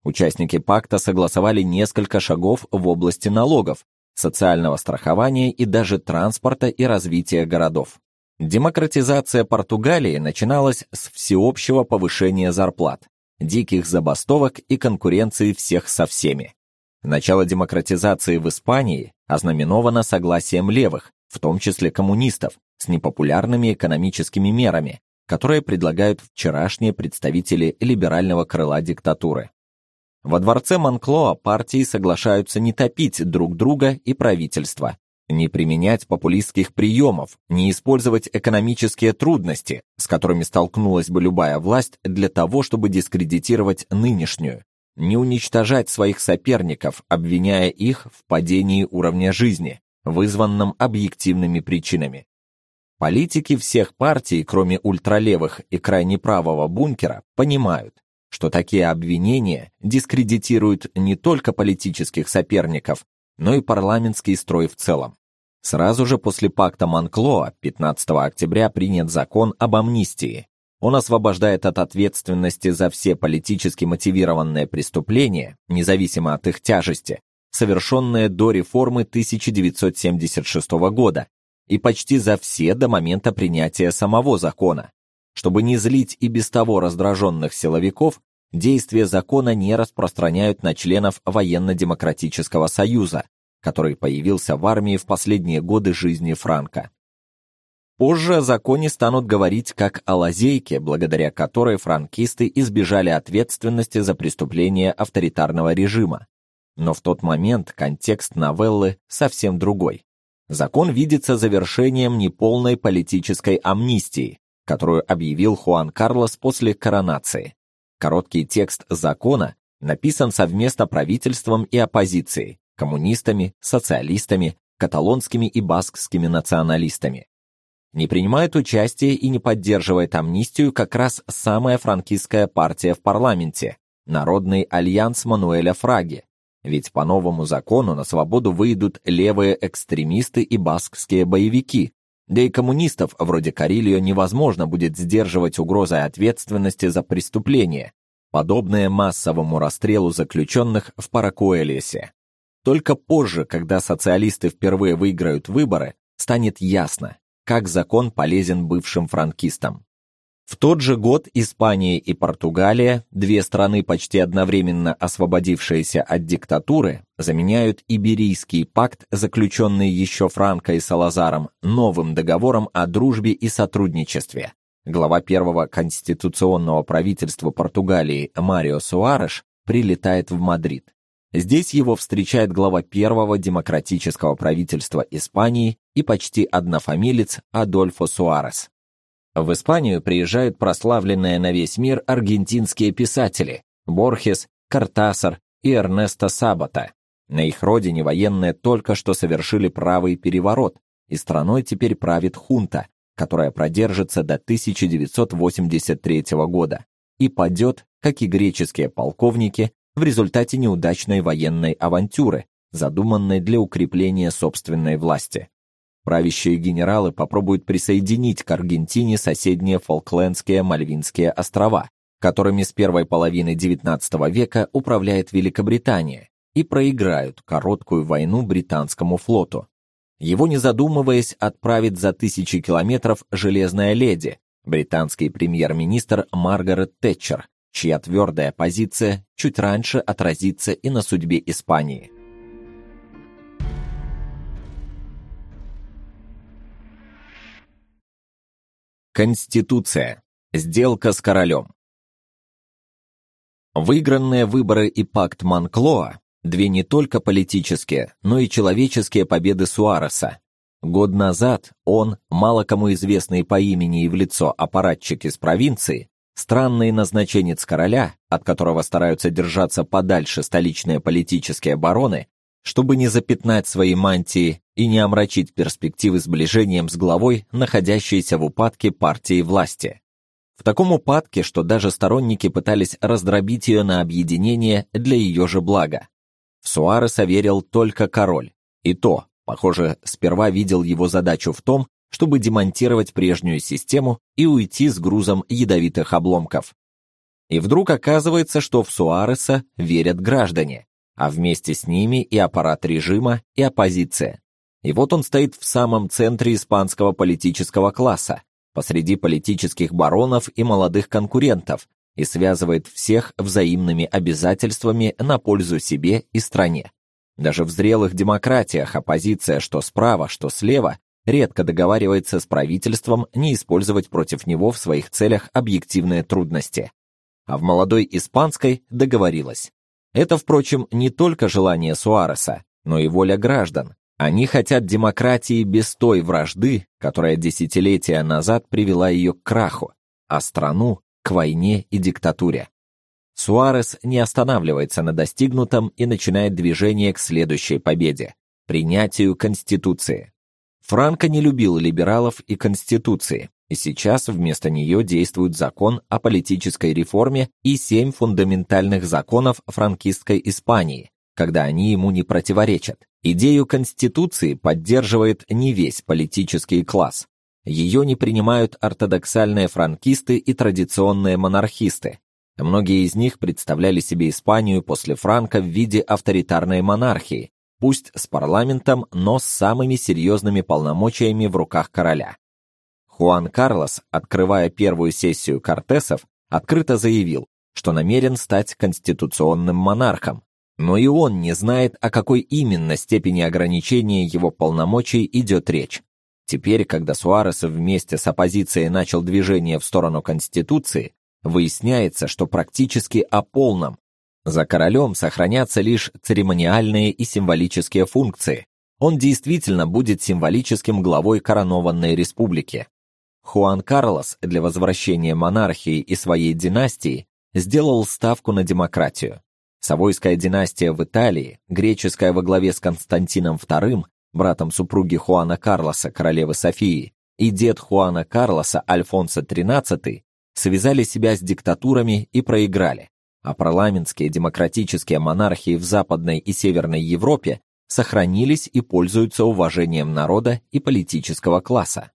Участники пакта согласовали несколько шагов в области налогов, социального страхования и даже транспорта и развития городов. Демократизация Португалии начиналась с всеобщего повышения зарплат, диких забастовок и конкуренции всех со всеми. Начало демократизации в Испании ознаменовано согласием левых, в том числе коммунистов, с непопулярными экономическими мерами, которые предлагают вчерашние представители либерального крыла диктатуры. Во дворце Монклоа партии соглашаются не топить друг друга и правительство, не применять популистских приемов, не использовать экономические трудности, с которыми столкнулась бы любая власть для того, чтобы дискредитировать нынешнюю, не уничтожать своих соперников, обвиняя их в падении уровня жизни, вызванном объективными причинами. Политики всех партий, кроме ультралевых и крайне правого бункера, понимают, что такие обвинения дискредитируют не только политических соперников, но и парламентский строй в целом. Сразу же после пакта Монклоа 15 октября принят закон об амнистии. Он освобождает от ответственности за все политически мотивированные преступления, независимо от их тяжести, совершенные до реформы 1976 года, и почти за все до момента принятия самого закона. Чтобы не злить и без того раздраженных силовиков, действия закона не распространяют на членов военно-демократического союза, который появился в армии в последние годы жизни Франка. Позже о законе станут говорить как о лазейке, благодаря которой франкисты избежали ответственности за преступления авторитарного режима. Но в тот момент контекст новеллы совсем другой. Закон видится завершением неполной политической амнистии, которую объявил Хуан Карлос после коронации. Короткий текст закона написан совместно правительством и оппозицией, коммунистами, социалистами, каталонскими и баскскими националистами. Не принимает участие и не поддерживает амнистию как раз самая франкистская партия в парламенте, Народный альянс Мануэля Фраги, ведь по новому закону на свободу выйдут левые экстремисты и баскские боевики, да и коммунистов вроде Карильо невозможно будет сдерживать угрозой ответственности за преступления, подобные массовому расстрелу заключенных в Паракуэлесе. Только позже, когда социалисты впервые выиграют выборы, станет ясно, как закон полезен бывшим франкистам. В тот же год Испания и Португалия, две страны почти одновременно освободившиеся от диктатуры, заменяют Иберийский пакт, заключенный еще Франко и Салазаром, новым договором о дружбе и сотрудничестве. Глава первого конституционного правительства Португалии Марио Суареш прилетает в Мадрид. Здесь его встречает глава первого демократического правительства Испании и почти однофамилец Адольфо Суарес. В Испанию приезжают прославленные на весь мир аргентинские писатели Борхес, Картасар и Эрнесто Сабата. На их родине военные только что совершили правый переворот, и страной теперь правит хунта, которая продержится до 1983 года и падет, как и греческие полковники, в результате неудачной военной авантюры, задуманной для укрепления собственной власти. Правящие генералы попробуют присоединить к Аргентине соседние Фолклендские Мальвинские острова, которыми с первой половины XIX века управляет Великобритания, и проиграют короткую войну британскому флоту. Его, не задумываясь, отправит за тысячи километров «Железная леди», британский премьер-министр Маргарет Тэтчер, чья твердая позиция чуть раньше отразится и на судьбе Испании. Конституция. Сделка с королем. Выигранные выборы и пакт Монклоа – две не только политические, но и человеческие победы Суареса. Год назад он, мало кому известный по имени и в лицо аппаратчик из провинции, Странный назначенец короля, от которого стараются держаться подальше столичные политические бароны, чтобы не запятнать свои мантии и не омрачить перспективы сближением с главой, находящейся в упадке партии власти. В таком упадке, что даже сторонники пытались раздробить ее на объединение для ее же блага. В Суареса верил только король, и то, похоже, сперва видел его задачу в том, чтобы демонтировать прежнюю систему и уйти с грузом ядовитых обломков. И вдруг оказывается, что в Суареса верят граждане, а вместе с ними и аппарат режима, и оппозиция. И вот он стоит в самом центре испанского политического класса, посреди политических баронов и молодых конкурентов, и связывает всех взаимными обязательствами на пользу себе и стране. Даже в зрелых демократиях оппозиция, что справа, что слева, редко договаривается с правительством не использовать против него в своих целях объективные трудности. А в молодой испанской договорилась. Это, впрочем, не только желание Суареса, но и воля граждан. Они хотят демократии без той вражды, которая десятилетия назад привела ее к краху, а страну к войне и диктатуре. Суарес не останавливается на достигнутом и начинает движение к следующей победе принятию конституции. Франко не любил либералов и конституции, и сейчас вместо нее действует закон о политической реформе и семь фундаментальных законов франкистской Испании, когда они ему не противоречат. Идею конституции поддерживает не весь политический класс. Ее не принимают ортодоксальные франкисты и традиционные монархисты. Многие из них представляли себе Испанию после Франка в виде авторитарной монархии, пусть с парламентом, но с самыми серьезными полномочиями в руках короля. Хуан Карлос, открывая первую сессию Кортесов, открыто заявил, что намерен стать конституционным монархом, но и он не знает, о какой именно степени ограничения его полномочий идет речь. Теперь, когда Суарес вместе с оппозицией начал движение в сторону конституции, выясняется, что практически о полном. За королем сохранятся лишь церемониальные и символические функции. Он действительно будет символическим главой коронованной республики. Хуан Карлос для возвращения монархии и своей династии сделал ставку на демократию. Савойская династия в Италии, греческая во главе с Константином II, братом супруги Хуана Карлоса, королевы Софии, и дед Хуана Карлоса, Альфонсо XIII, связали себя с диктатурами и проиграли, а парламентские демократические монархии в Западной и Северной Европе сохранились и пользуются уважением народа и политического класса.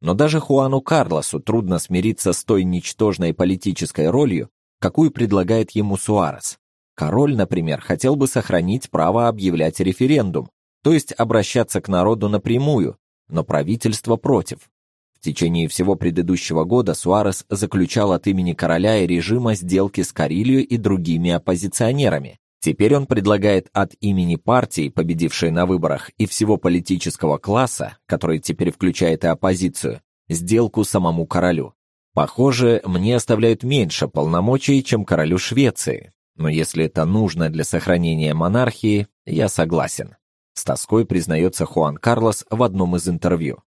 Но даже Хуану Карлосу трудно смириться с той ничтожной политической ролью, какую предлагает ему Суарес. Король, например, хотел бы сохранить право объявлять референдум, то есть обращаться к народу напрямую, но правительство против. В течение всего предыдущего года Суарес заключал от имени короля и режима сделки с Карильо и другими оппозиционерами, Теперь он предлагает от имени партии, победившей на выборах, и всего политического класса, который теперь включает и оппозицию, сделку самому королю. Похоже, мне оставляют меньше полномочий, чем королю Швеции. Но если это нужно для сохранения монархии, я согласен. С тоской признается Хуан Карлос в одном из интервью.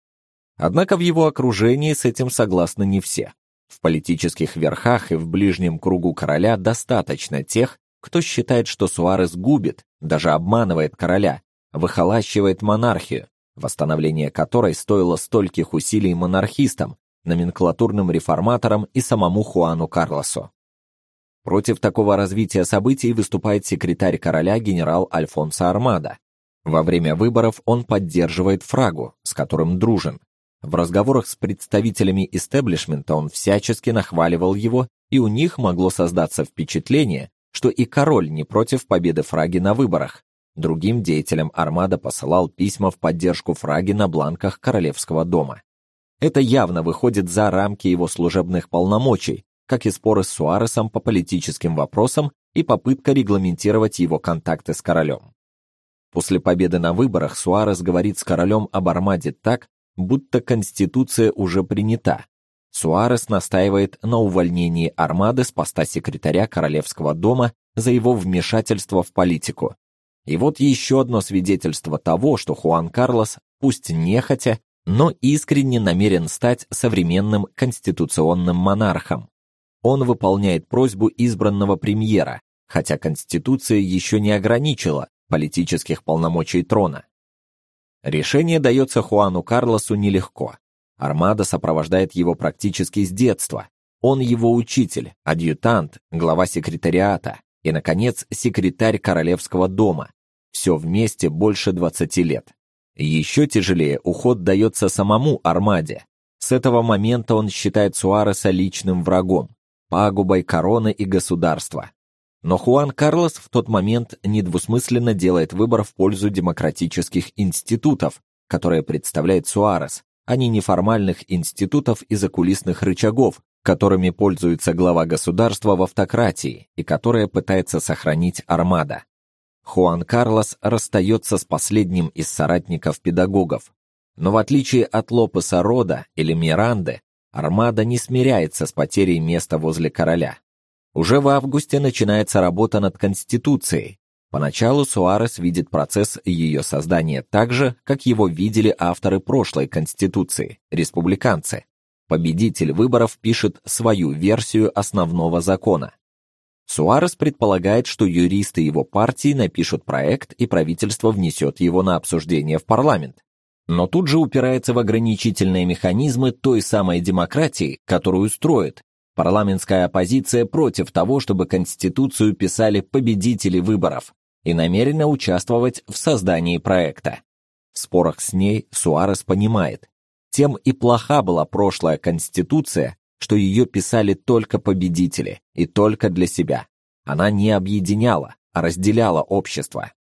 Однако в его окружении с этим согласны не все. В политических верхах и в ближнем кругу короля достаточно тех, кто считает, что Суарес губит, даже обманывает короля, выхолащивает монархию, восстановление которой стоило стольких усилий монархистам, номенклатурным реформаторам и самому Хуану Карлосу. Против такого развития событий выступает секретарь короля генерал Альфонсо Армада. Во время выборов он поддерживает Фрагу, с которым дружен. В разговорах с представителями истеблишмента он всячески нахваливал его, и у них могло создаться впечатление, что и король не против победы Фраги на выборах. Другим деятелям Армада посылал письма в поддержку Фраги на бланках королевского дома. Это явно выходит за рамки его служебных полномочий, как и споры с Суаресом по политическим вопросам и попытка регламентировать его контакты с королем. После победы на выборах Суарес говорит с королем об Армаде так, будто конституция уже принята, Суарес настаивает на увольнении Армады с поста секретаря Королевского дома за его вмешательство в политику. И вот еще одно свидетельство того, что Хуан Карлос, пусть нехотя, но искренне намерен стать современным конституционным монархом. Он выполняет просьбу избранного премьера, хотя Конституция еще не ограничила политических полномочий трона. Решение дается Хуану Карлосу нелегко. Армада сопровождает его практически с детства. Он его учитель, адъютант, глава секретариата и, наконец, секретарь королевского дома. Все вместе больше 20 лет. Еще тяжелее уход дается самому Армаде. С этого момента он считает Суареса личным врагом, пагубой короны и государства. Но Хуан Карлос в тот момент недвусмысленно делает выбор в пользу демократических институтов, которые представляет Суарес, а не неформальных институтов и закулисных рычагов, которыми пользуется глава государства в автократии и которые пытается сохранить армада. Хуан Карлос расстается с последним из соратников педагогов. Но в отличие от Лопеса Рода или Миранды, армада не смиряется с потерей места возле короля. Уже в августе начинается работа над Конституцией. Поначалу Суарес видит процесс ее создания так же, как его видели авторы прошлой Конституции, республиканцы. Победитель выборов пишет свою версию основного закона. Суарес предполагает, что юристы его партии напишут проект и правительство внесет его на обсуждение в парламент. Но тут же упирается в ограничительные механизмы той самой демократии, которую строит, Парламентская оппозиция против того, чтобы Конституцию писали победители выборов и намерена участвовать в создании проекта. В спорах с ней Суарес понимает, тем и плоха была прошлая Конституция, что ее писали только победители и только для себя. Она не объединяла, а разделяла общество.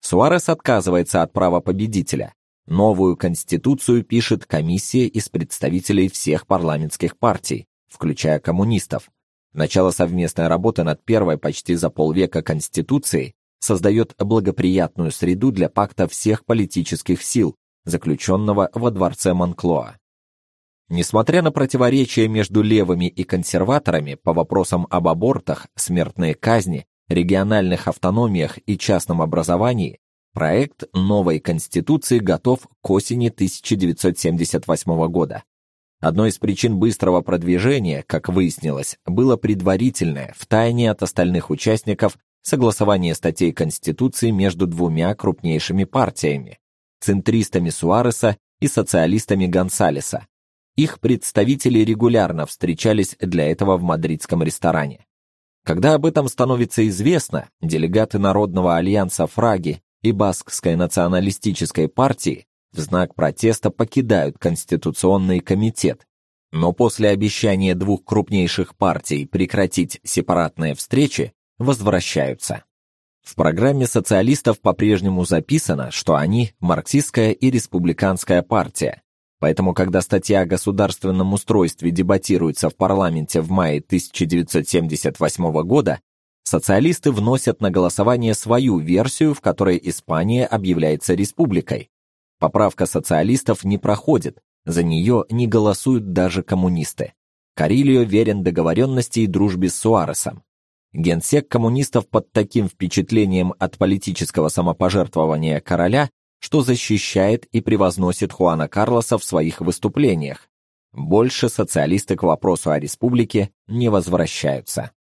Суарес отказывается от права победителя. Новую конституцию пишет комиссия из представителей всех парламентских партий, включая коммунистов. Начало совместной работы над первой почти за полвека конституцией создает благоприятную среду для пакта всех политических сил, заключенного во дворце Монклоа. Несмотря на противоречия между левыми и консерваторами по вопросам об абортах, смертной казни, региональных автономиях и частном образовании, проект новой конституции готов к осени 1978 года. Одной из причин быстрого продвижения, как выяснилось, было предварительное, втайне от остальных участников, согласование статей Конституции между двумя крупнейшими партиями – центристами Суареса и социалистами Гонсалеса. Их представители регулярно встречались для этого в мадридском ресторане. Когда об этом становится известно, делегаты Народного альянса Фраги и Баскской националистической партии в знак протеста покидают Конституционный комитет, но после обещания двух крупнейших партий прекратить сепаратные встречи, возвращаются. В программе социалистов по-прежнему записано, что они марксистская и республиканская партия. Поэтому, когда статья о государственном устройстве дебатируется в парламенте в мае 1978 года, социалисты вносят на голосование свою версию, в которой Испания объявляется республикой, Поправка социалистов не проходит, за нее не голосуют даже коммунисты. Карильо верен договоренности и дружбе с Суаресом. Генсек коммунистов под таким впечатлением от политического самопожертвования короля, что защищает и превозносит Хуана Карлоса в своих выступлениях. Больше социалисты к вопросу о республике не возвращаются.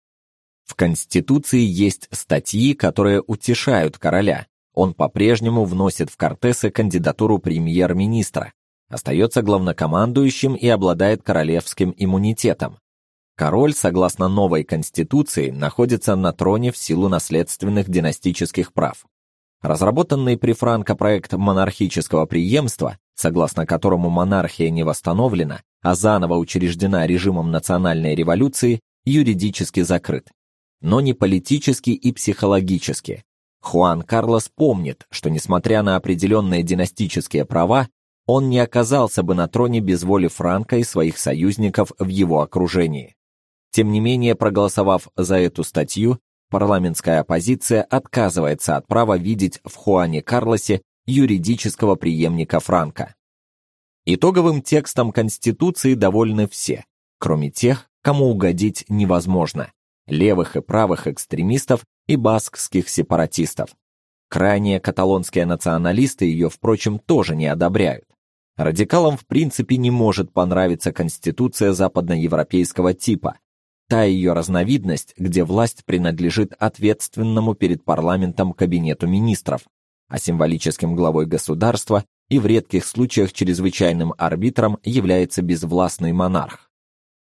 В Конституции есть статьи, которые утешают короля, он по-прежнему вносит в Кортесы кандидатуру премьер-министра, остается главнокомандующим и обладает королевским иммунитетом. Король, согласно новой конституции, находится на троне в силу наследственных династических прав. Разработанный при Франко проект монархического преемства, согласно которому монархия не восстановлена, а заново учреждена режимом национальной революции, юридически закрыт, но не политически и психологически. Хуан Карлос помнит, что несмотря на определенные династические права, он не оказался бы на троне без воли Франка и своих союзников в его окружении. Тем не менее, проголосовав за эту статью, парламентская оппозиция отказывается от права видеть в Хуане Карлосе юридического преемника Франка. Итоговым текстом Конституции довольны все, кроме тех, кому угодить невозможно левых и правых экстремистов и баскских сепаратистов. Крайние каталонские националисты ее, впрочем, тоже не одобряют. Радикалам в принципе не может понравиться конституция западноевропейского типа, та ее разновидность, где власть принадлежит ответственному перед парламентом кабинету министров, а символическим главой государства и в редких случаях чрезвычайным арбитром является безвластный монарх.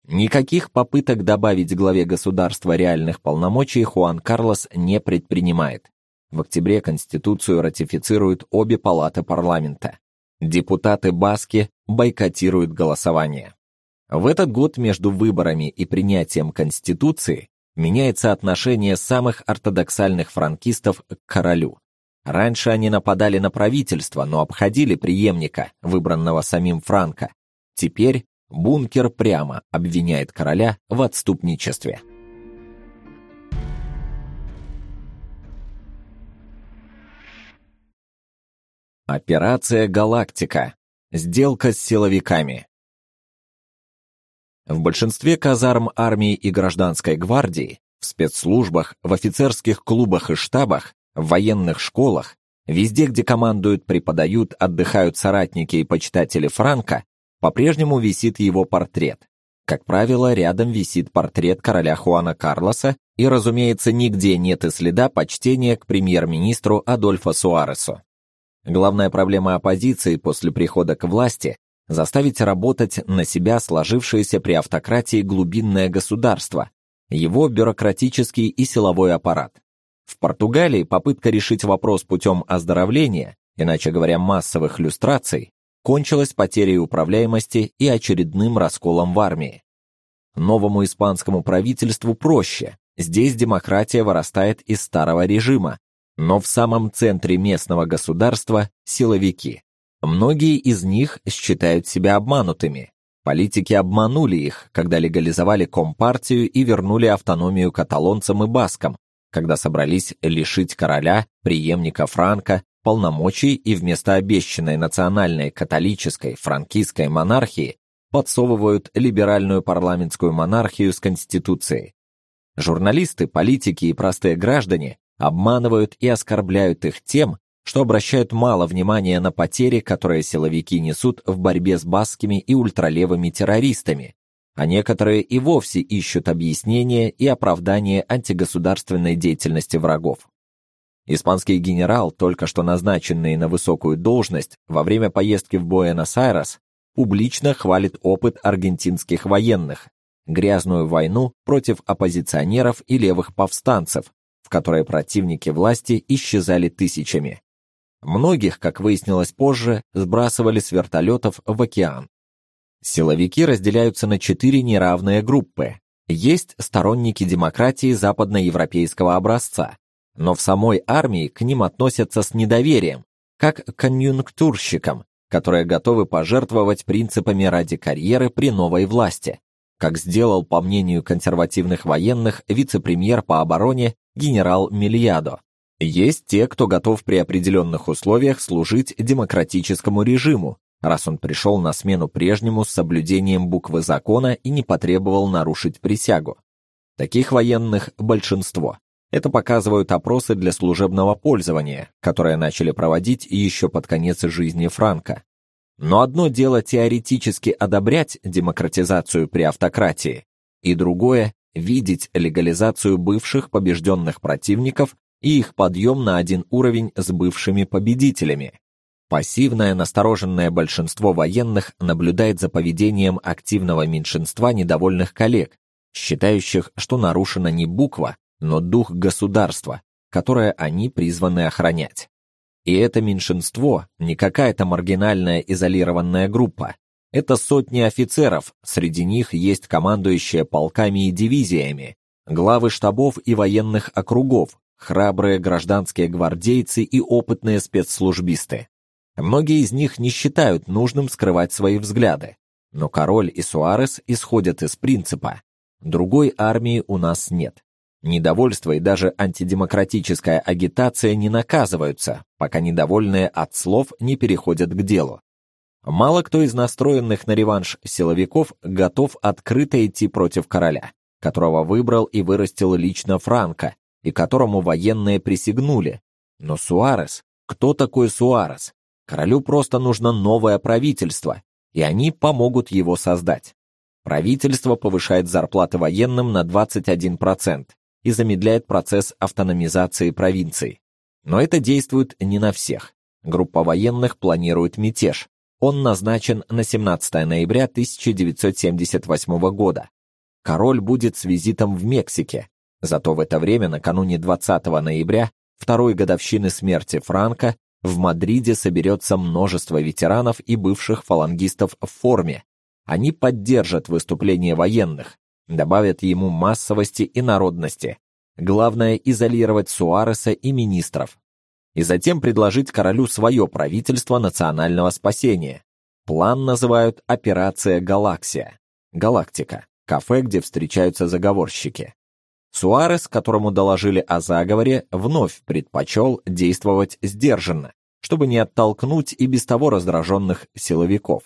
Никаких попыток добавить главе государства реальных полномочий Хуан Карлос не предпринимает. В октябре Конституцию ратифицируют обе палаты парламента. Депутаты Баски бойкотируют голосование. В этот год между выборами и принятием Конституции меняется отношение самых ортодоксальных франкистов к королю. Раньше они нападали на правительство, но обходили преемника, выбранного самим Франко. Теперь бункер прямо обвиняет короля в отступничестве. Операция Галактика. Сделка с силовиками. В большинстве казарм армии и гражданской гвардии, в спецслужбах, в офицерских клубах и штабах, в военных школах, везде, где командуют, преподают, отдыхают соратники и почитатели Франка, по-прежнему висит его портрет. Как правило, рядом висит портрет короля Хуана Карлоса, и, разумеется, нигде нет и следа почтения к премьер-министру Адольфо Суаресу. Главная проблема оппозиции после прихода к власти заставить работать на себя сложившееся при автократии глубинное государство, его бюрократический и силовой аппарат. В Португалии попытка решить вопрос путем оздоровления, иначе говоря, массовых люстраций, кончилась потерей управляемости и очередным расколом в армии. Новому испанскому правительству проще. Здесь демократия вырастает из старого режима, но в самом центре местного государства силовики. Многие из них считают себя обманутыми. Политики обманули их, когда легализовали компартию и вернули автономию каталонцам и баскам, когда собрались лишить короля, преемника Франка, полномочий и вместо обещанной национальной католической франкистской монархии подсовывают либеральную парламентскую монархию с конституцией. Журналисты, политики и простые граждане обманывают и оскорбляют их тем, что обращают мало внимания на потери, которые силовики несут в борьбе с баскими и ультралевыми террористами, а некоторые и вовсе ищут объяснения и оправдания антигосударственной деятельности врагов. Испанский генерал, только что назначенный на высокую должность во время поездки в Буэнос-Айрес, публично хвалит опыт аргентинских военных, грязную войну против оппозиционеров и левых повстанцев, в которой противники власти исчезали тысячами. Многих, как выяснилось позже, сбрасывали с вертолетов в океан. Силовики разделяются на четыре неравные группы. Есть сторонники демократии западноевропейского образца, но в самой армии к ним относятся с недоверием, как к конъюнктурщикам, которые готовы пожертвовать принципами ради карьеры при новой власти, как сделал, по мнению консервативных военных, вице-премьер по обороне генерал Мильядо. Есть те, кто готов при определенных условиях служить демократическому режиму, раз он пришел на смену прежнему с соблюдением буквы закона и не потребовал нарушить присягу. Таких военных большинство. Это показывают опросы для служебного пользования, которые начали проводить еще под конец жизни Франка. Но одно дело теоретически одобрять демократизацию при автократии, и другое видеть легализацию бывших побежденных противников и их подъем на один уровень с бывшими победителями. Пассивное настороженное большинство военных наблюдает за поведением активного меньшинства недовольных коллег, считающих, что нарушена не буква, но дух государства, которое они призваны охранять. И это меньшинство не какая-то маргинальная изолированная группа, это сотни офицеров, среди них есть командующие полками и дивизиями, главы штабов и военных округов, храбрые гражданские гвардейцы и опытные спецслужбисты. Многие из них не считают нужным скрывать свои взгляды, но король и Суарес исходят из принципа «другой армии у нас нет». Недовольство и даже антидемократическая агитация не наказываются, пока недовольные от слов не переходят к делу. Мало кто из настроенных на реванш силовиков готов открыто идти против короля, которого выбрал и вырастил лично Франко, и которому военные присягнули. Но Суарес, кто такой Суарес? Королю просто нужно новое правительство, и они помогут его создать. Правительство повышает зарплаты военным на 21% и замедляет процесс автономизации провинций. Но это действует не на всех. Группа военных планирует мятеж, он назначен на 17 ноября 1978 года. Король будет с визитом в Мексике. Зато в это время, накануне 20 ноября, второй годовщины смерти Франка, в Мадриде соберется множество ветеранов и бывших фалангистов в форме. Они поддержат выступление военных, добавят ему массовости и народности. Главное изолировать Суареса и министров. И затем предложить королю свое правительство национального спасения. План называют «Операция Галаксия». Галактика. Кафе, где встречаются заговорщики. Суарес, которому доложили о заговоре, вновь предпочел действовать сдержанно, чтобы не оттолкнуть и без того раздраженных силовиков.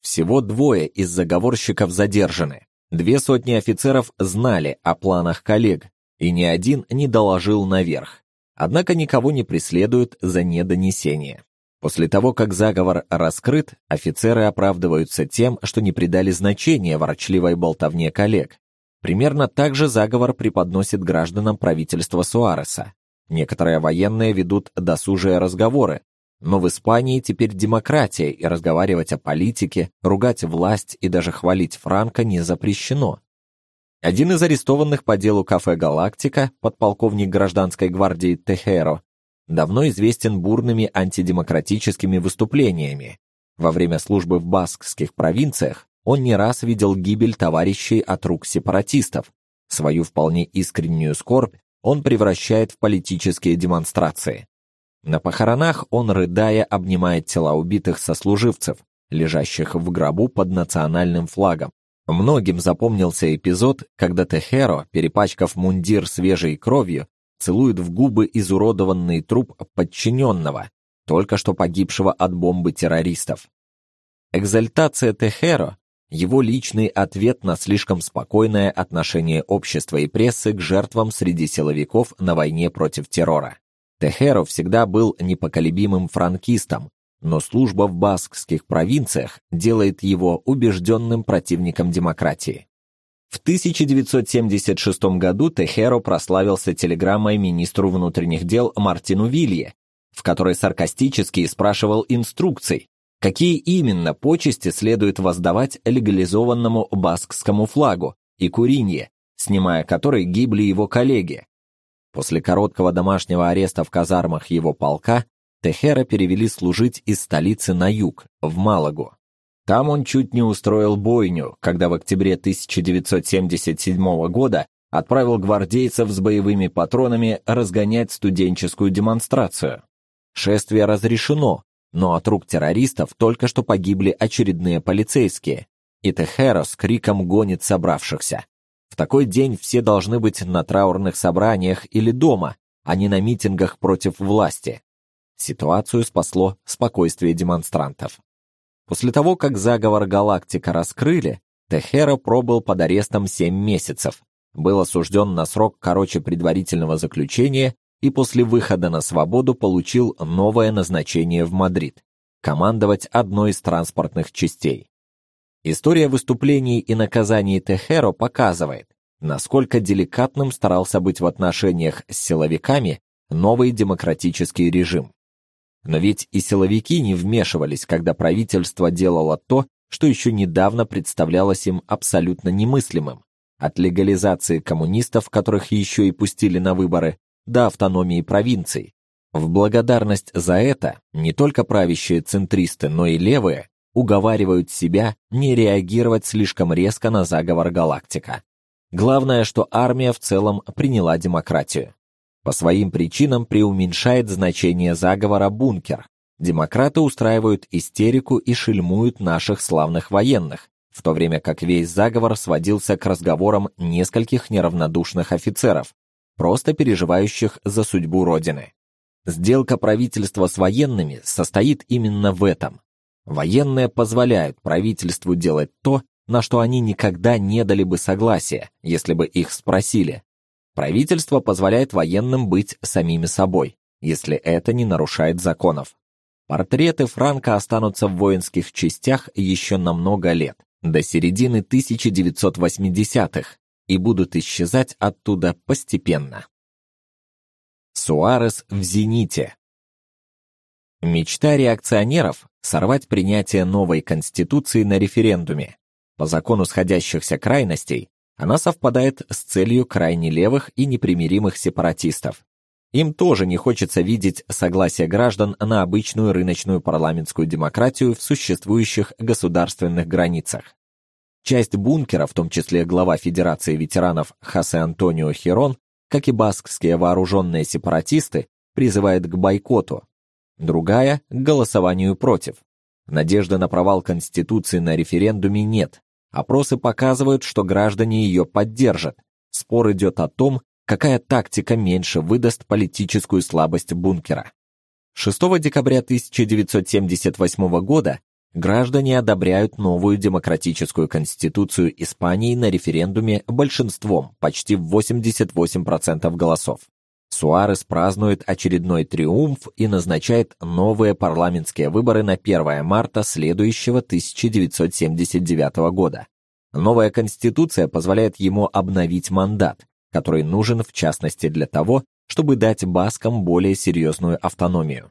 Всего двое из заговорщиков задержаны. Две сотни офицеров знали о планах коллег, и ни один не доложил наверх. Однако никого не преследуют за недонесение. После того, как заговор раскрыт, офицеры оправдываются тем, что не придали значения ворчливой болтовне коллег. Примерно так же заговор преподносит гражданам правительства Суареса. Некоторые военные ведут досужие разговоры, но в Испании теперь демократия, и разговаривать о политике, ругать власть и даже хвалить Франко не запрещено. Один из арестованных по делу кафе «Галактика», подполковник гражданской гвардии Техеро, давно известен бурными антидемократическими выступлениями. Во время службы в баскских провинциях он не раз видел гибель товарищей от рук сепаратистов. Свою вполне искреннюю скорбь он превращает в политические демонстрации. На похоронах он, рыдая, обнимает тела убитых сослуживцев, лежащих в гробу под национальным флагом. Многим запомнился эпизод, когда Техеро, перепачкав мундир свежей кровью, целует в губы изуродованный труп подчиненного, только что погибшего от бомбы террористов. Экзальтация Техеро – его личный ответ на слишком спокойное отношение общества и прессы к жертвам среди силовиков на войне против террора. Техеро всегда был непоколебимым франкистом, но служба в баскских провинциях делает его убежденным противником демократии. В 1976 году Техеро прославился телеграммой министру внутренних дел Мартину Вилье, в которой саркастически спрашивал инструкций, какие именно почести следует воздавать легализованному баскскому флагу и куринье, снимая который гибли его коллеги. После короткого домашнего ареста в казармах его полка Техера перевели служить из столицы на юг, в Малагу. Там он чуть не устроил бойню, когда в октябре 1977 года отправил гвардейцев с боевыми патронами разгонять студенческую демонстрацию. Шествие разрешено, но от рук террористов только что погибли очередные полицейские, и Техеро с криком гонит собравшихся. В такой день все должны быть на траурных собраниях или дома, а не на митингах против власти. Ситуацию спасло спокойствие демонстрантов. После того, как заговор Галактика раскрыли, Техера пробыл под арестом 7 месяцев, был осужден на срок короче предварительного заключения и после выхода на свободу получил новое назначение в Мадрид командовать одной из транспортных частей. История выступлений и наказаний Техеро показывает, насколько деликатным старался быть в отношениях с силовиками новый демократический режим. Но ведь и силовики не вмешивались, когда правительство делало то, что еще недавно представлялось им абсолютно немыслимым. От легализации коммунистов, которых еще и пустили на выборы, до автономии провинций. В благодарность за это не только правящие центристы, но и левые уговаривают себя не реагировать слишком резко на заговор галактика. Главное, что армия в целом приняла демократию. По своим причинам преуменьшает значение заговора бункер. Демократы устраивают истерику и шельмуют наших славных военных, в то время как весь заговор сводился к разговорам нескольких неравнодушных офицеров, просто переживающих за судьбу Родины. Сделка правительства с военными состоит именно в этом. Военные позволяют правительству делать то, на что они никогда не дали бы согласия, если бы их спросили. Правительство позволяет военным быть самими собой, если это не нарушает законов. Портреты Франка останутся в воинских частях еще на много лет, до середины 1980-х, и будут исчезать оттуда постепенно. Суарес в зените. Мечта реакционеров сорвать принятие новой конституции на референдуме. По закону сходящихся крайностей она совпадает с целью крайне левых и непримиримых сепаратистов. Им тоже не хочется видеть согласие граждан на обычную рыночную парламентскую демократию в существующих государственных границах. Часть бункера, в том числе глава Федерации ветеранов Хосе Антонио Хирон, как и баскские вооруженные сепаратисты, призывает к бойкоту. Другая – к голосованию против. Надежды на провал Конституции на референдуме нет. Опросы показывают, что граждане ее поддержат. Спор идет о том, какая тактика меньше выдаст политическую слабость бункера. 6 декабря 1978 года граждане одобряют новую демократическую конституцию Испании на референдуме большинством, почти в 88% голосов. Суарес празднует очередной триумф и назначает новые парламентские выборы на 1 марта следующего 1979 года. Новая конституция позволяет ему обновить мандат, который нужен в частности для того, чтобы дать баскам более серьезную автономию.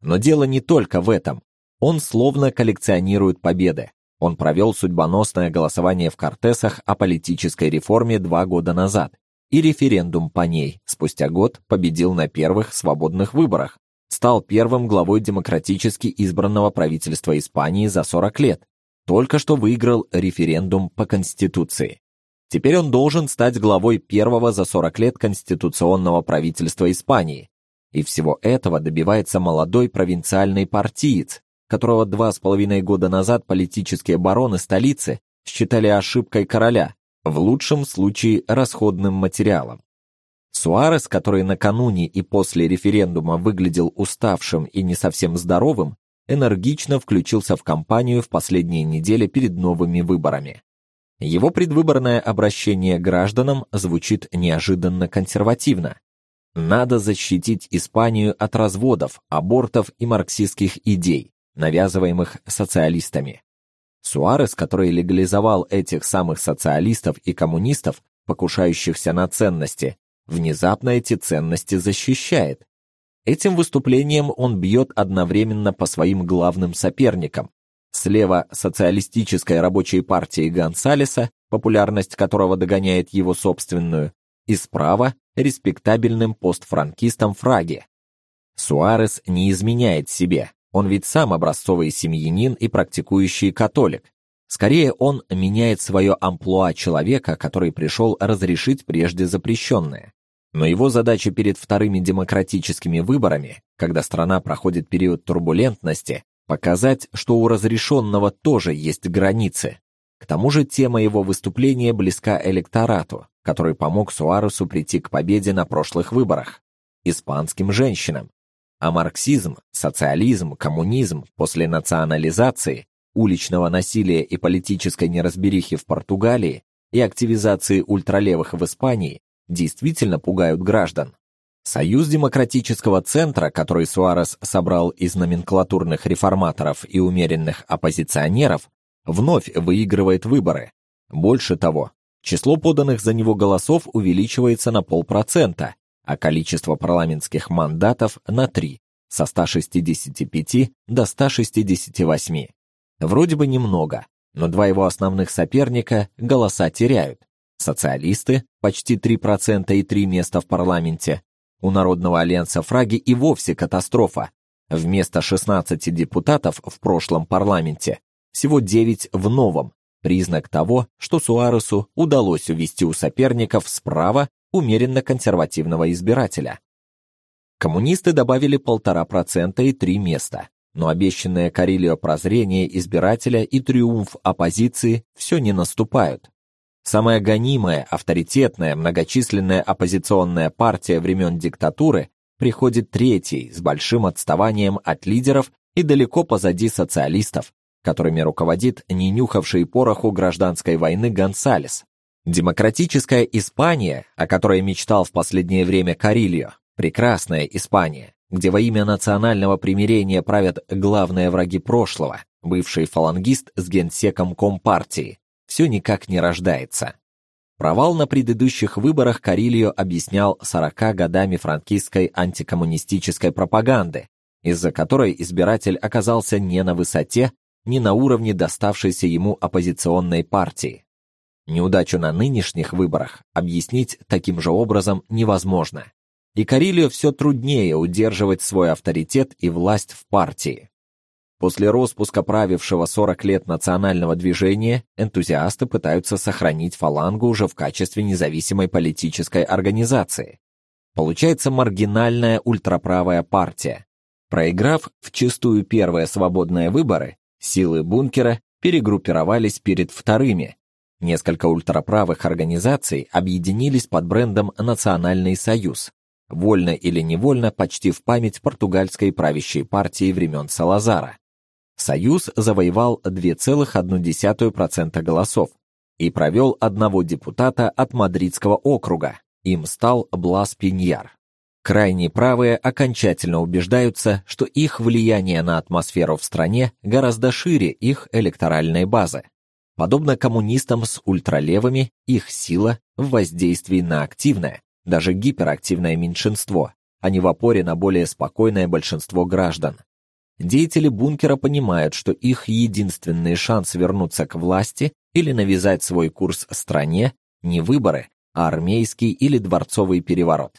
Но дело не только в этом. Он словно коллекционирует победы. Он провел судьбоносное голосование в Кортесах о политической реформе два года назад и референдум по ней спустя год победил на первых свободных выборах, стал первым главой демократически избранного правительства Испании за 40 лет, только что выиграл референдум по Конституции. Теперь он должен стать главой первого за 40 лет конституционного правительства Испании. И всего этого добивается молодой провинциальный партиец, которого два с половиной года назад политические бароны столицы считали ошибкой короля, в лучшем случае расходным материалом. Суарес, который накануне и после референдума выглядел уставшим и не совсем здоровым, энергично включился в кампанию в последние недели перед новыми выборами. Его предвыборное обращение гражданам звучит неожиданно консервативно. Надо защитить Испанию от разводов, абортов и марксистских идей, навязываемых социалистами. Суарес, который легализовал этих самых социалистов и коммунистов, покушающихся на ценности, внезапно эти ценности защищает. Этим выступлением он бьет одновременно по своим главным соперникам. Слева социалистической рабочей партии Гонсалеса, популярность которого догоняет его собственную, и справа респектабельным постфранкистам Фраге. Суарес не изменяет себе, он ведь сам образцовый семьянин и практикующий католик. Скорее, он меняет свое амплуа человека, который пришел разрешить прежде запрещенное. Но его задача перед вторыми демократическими выборами, когда страна проходит период турбулентности, показать, что у разрешенного тоже есть границы. К тому же тема его выступления близка электорату, который помог Суаресу прийти к победе на прошлых выборах испанским женщинам, а марксизм, социализм, коммунизм после национализации, уличного насилия и политической неразберихи в Португалии и активизации ультралевых в Испании действительно пугают граждан. Союз демократического центра, который Суарес собрал из номенклатурных реформаторов и умеренных оппозиционеров, вновь выигрывает выборы. Больше того, число поданных за него голосов увеличивается на полпроцента, а количество парламентских мандатов на 3, со 165 до 168. Вроде бы немного, но два его основных соперника голоса теряют. Социалисты почти 3% и 3 места в парламенте. У Народного альянса Фраги и вовсе катастрофа. Вместо 16 депутатов в прошлом парламенте всего 9 в новом. Признак того, что Суаресу удалось увести у соперников справа умеренно консервативного избирателя. Коммунисты добавили полтора процента и три места, но обещанное Карелио прозрение избирателя и триумф оппозиции все не наступают. Самая гонимая, авторитетная, многочисленная оппозиционная партия времен диктатуры приходит третьей, с большим отставанием от лидеров и далеко позади социалистов, которыми руководит не нюхавший пороху гражданской войны Гонсалес. Демократическая Испания, о которой мечтал в последнее время Карильо, прекрасная Испания, где во имя национального примирения правят главные враги прошлого, бывший фалангист с генсеком Компартии, все никак не рождается. Провал на предыдущих выборах Карильо объяснял 40 годами франкистской антикоммунистической пропаганды, из-за которой избиратель оказался не на высоте, не на уровне доставшейся ему оппозиционной партии. Неудачу на нынешних выборах объяснить таким же образом невозможно. И Карелию все труднее удерживать свой авторитет и власть в партии. После распуска правившего 40 лет национального движения энтузиасты пытаются сохранить фалангу уже в качестве независимой политической организации. Получается маргинальная ультраправая партия. Проиграв в чистую первые свободные выборы, силы бункера перегруппировались перед вторыми. Несколько ультраправых организаций объединились под брендом Национальный союз, вольно или невольно почти в память португальской правящей партии времен Салазара. Союз завоевал 2,1% голосов и провел одного депутата от Мадридского округа. Им стал Блас Пиньяр. Крайне правые окончательно убеждаются, что их влияние на атмосферу в стране гораздо шире их электоральной базы. Подобно коммунистам с ультралевыми, их сила в воздействии на активное, даже гиперактивное меньшинство, а не в опоре на более спокойное большинство граждан. Деятели бункера понимают, что их единственный шанс вернуться к власти или навязать свой курс стране не выборы, а армейский или дворцовый переворот.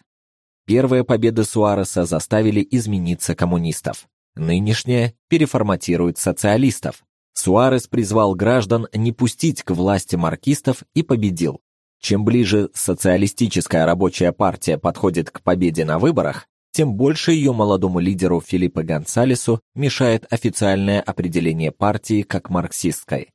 Первые победы Суареса заставили измениться коммунистов. Нынешняя переформатирует социалистов. Суарес призвал граждан не пустить к власти маркистов и победил. Чем ближе социалистическая рабочая партия подходит к победе на выборах, тем больше ее молодому лидеру Филиппо Гонсалесу мешает официальное определение партии как марксистской.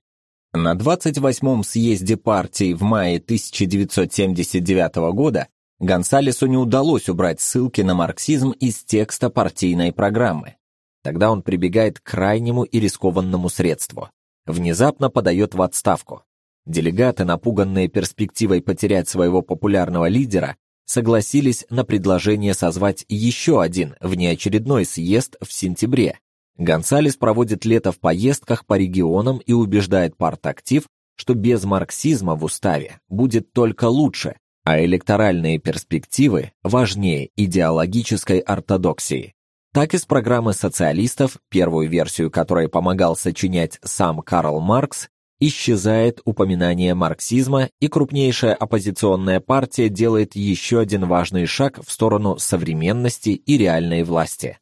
На 28-м съезде партии в мае 1979 года Гонсалесу не удалось убрать ссылки на марксизм из текста партийной программы. Тогда он прибегает к крайнему и рискованному средству. Внезапно подает в отставку. Делегаты, напуганные перспективой потерять своего популярного лидера, согласились на предложение созвать еще один внеочередной съезд в сентябре. Гонсалес проводит лето в поездках по регионам и убеждает партактив, что без марксизма в уставе будет только лучше, а электоральные перспективы важнее идеологической ортодоксии. Так из программы социалистов, первую версию которой помогал сочинять сам Карл Маркс, исчезает упоминание марксизма, и крупнейшая оппозиционная партия делает еще один важный шаг в сторону современности и реальной власти.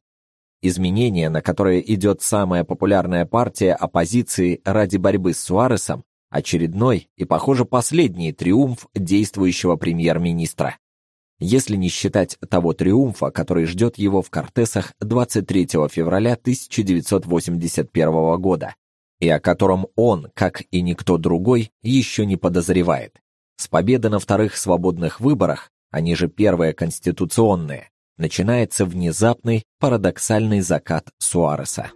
Изменение, на которое идет самая популярная партия оппозиции ради борьбы с Суаресом, очередной и, похоже, последний триумф действующего премьер-министра. Если не считать того триумфа, который ждет его в Кортесах 23 февраля 1981 года, и о котором он, как и никто другой, еще не подозревает. С победы на вторых свободных выборах, они же первые конституционные, начинается внезапный парадоксальный закат Суареса.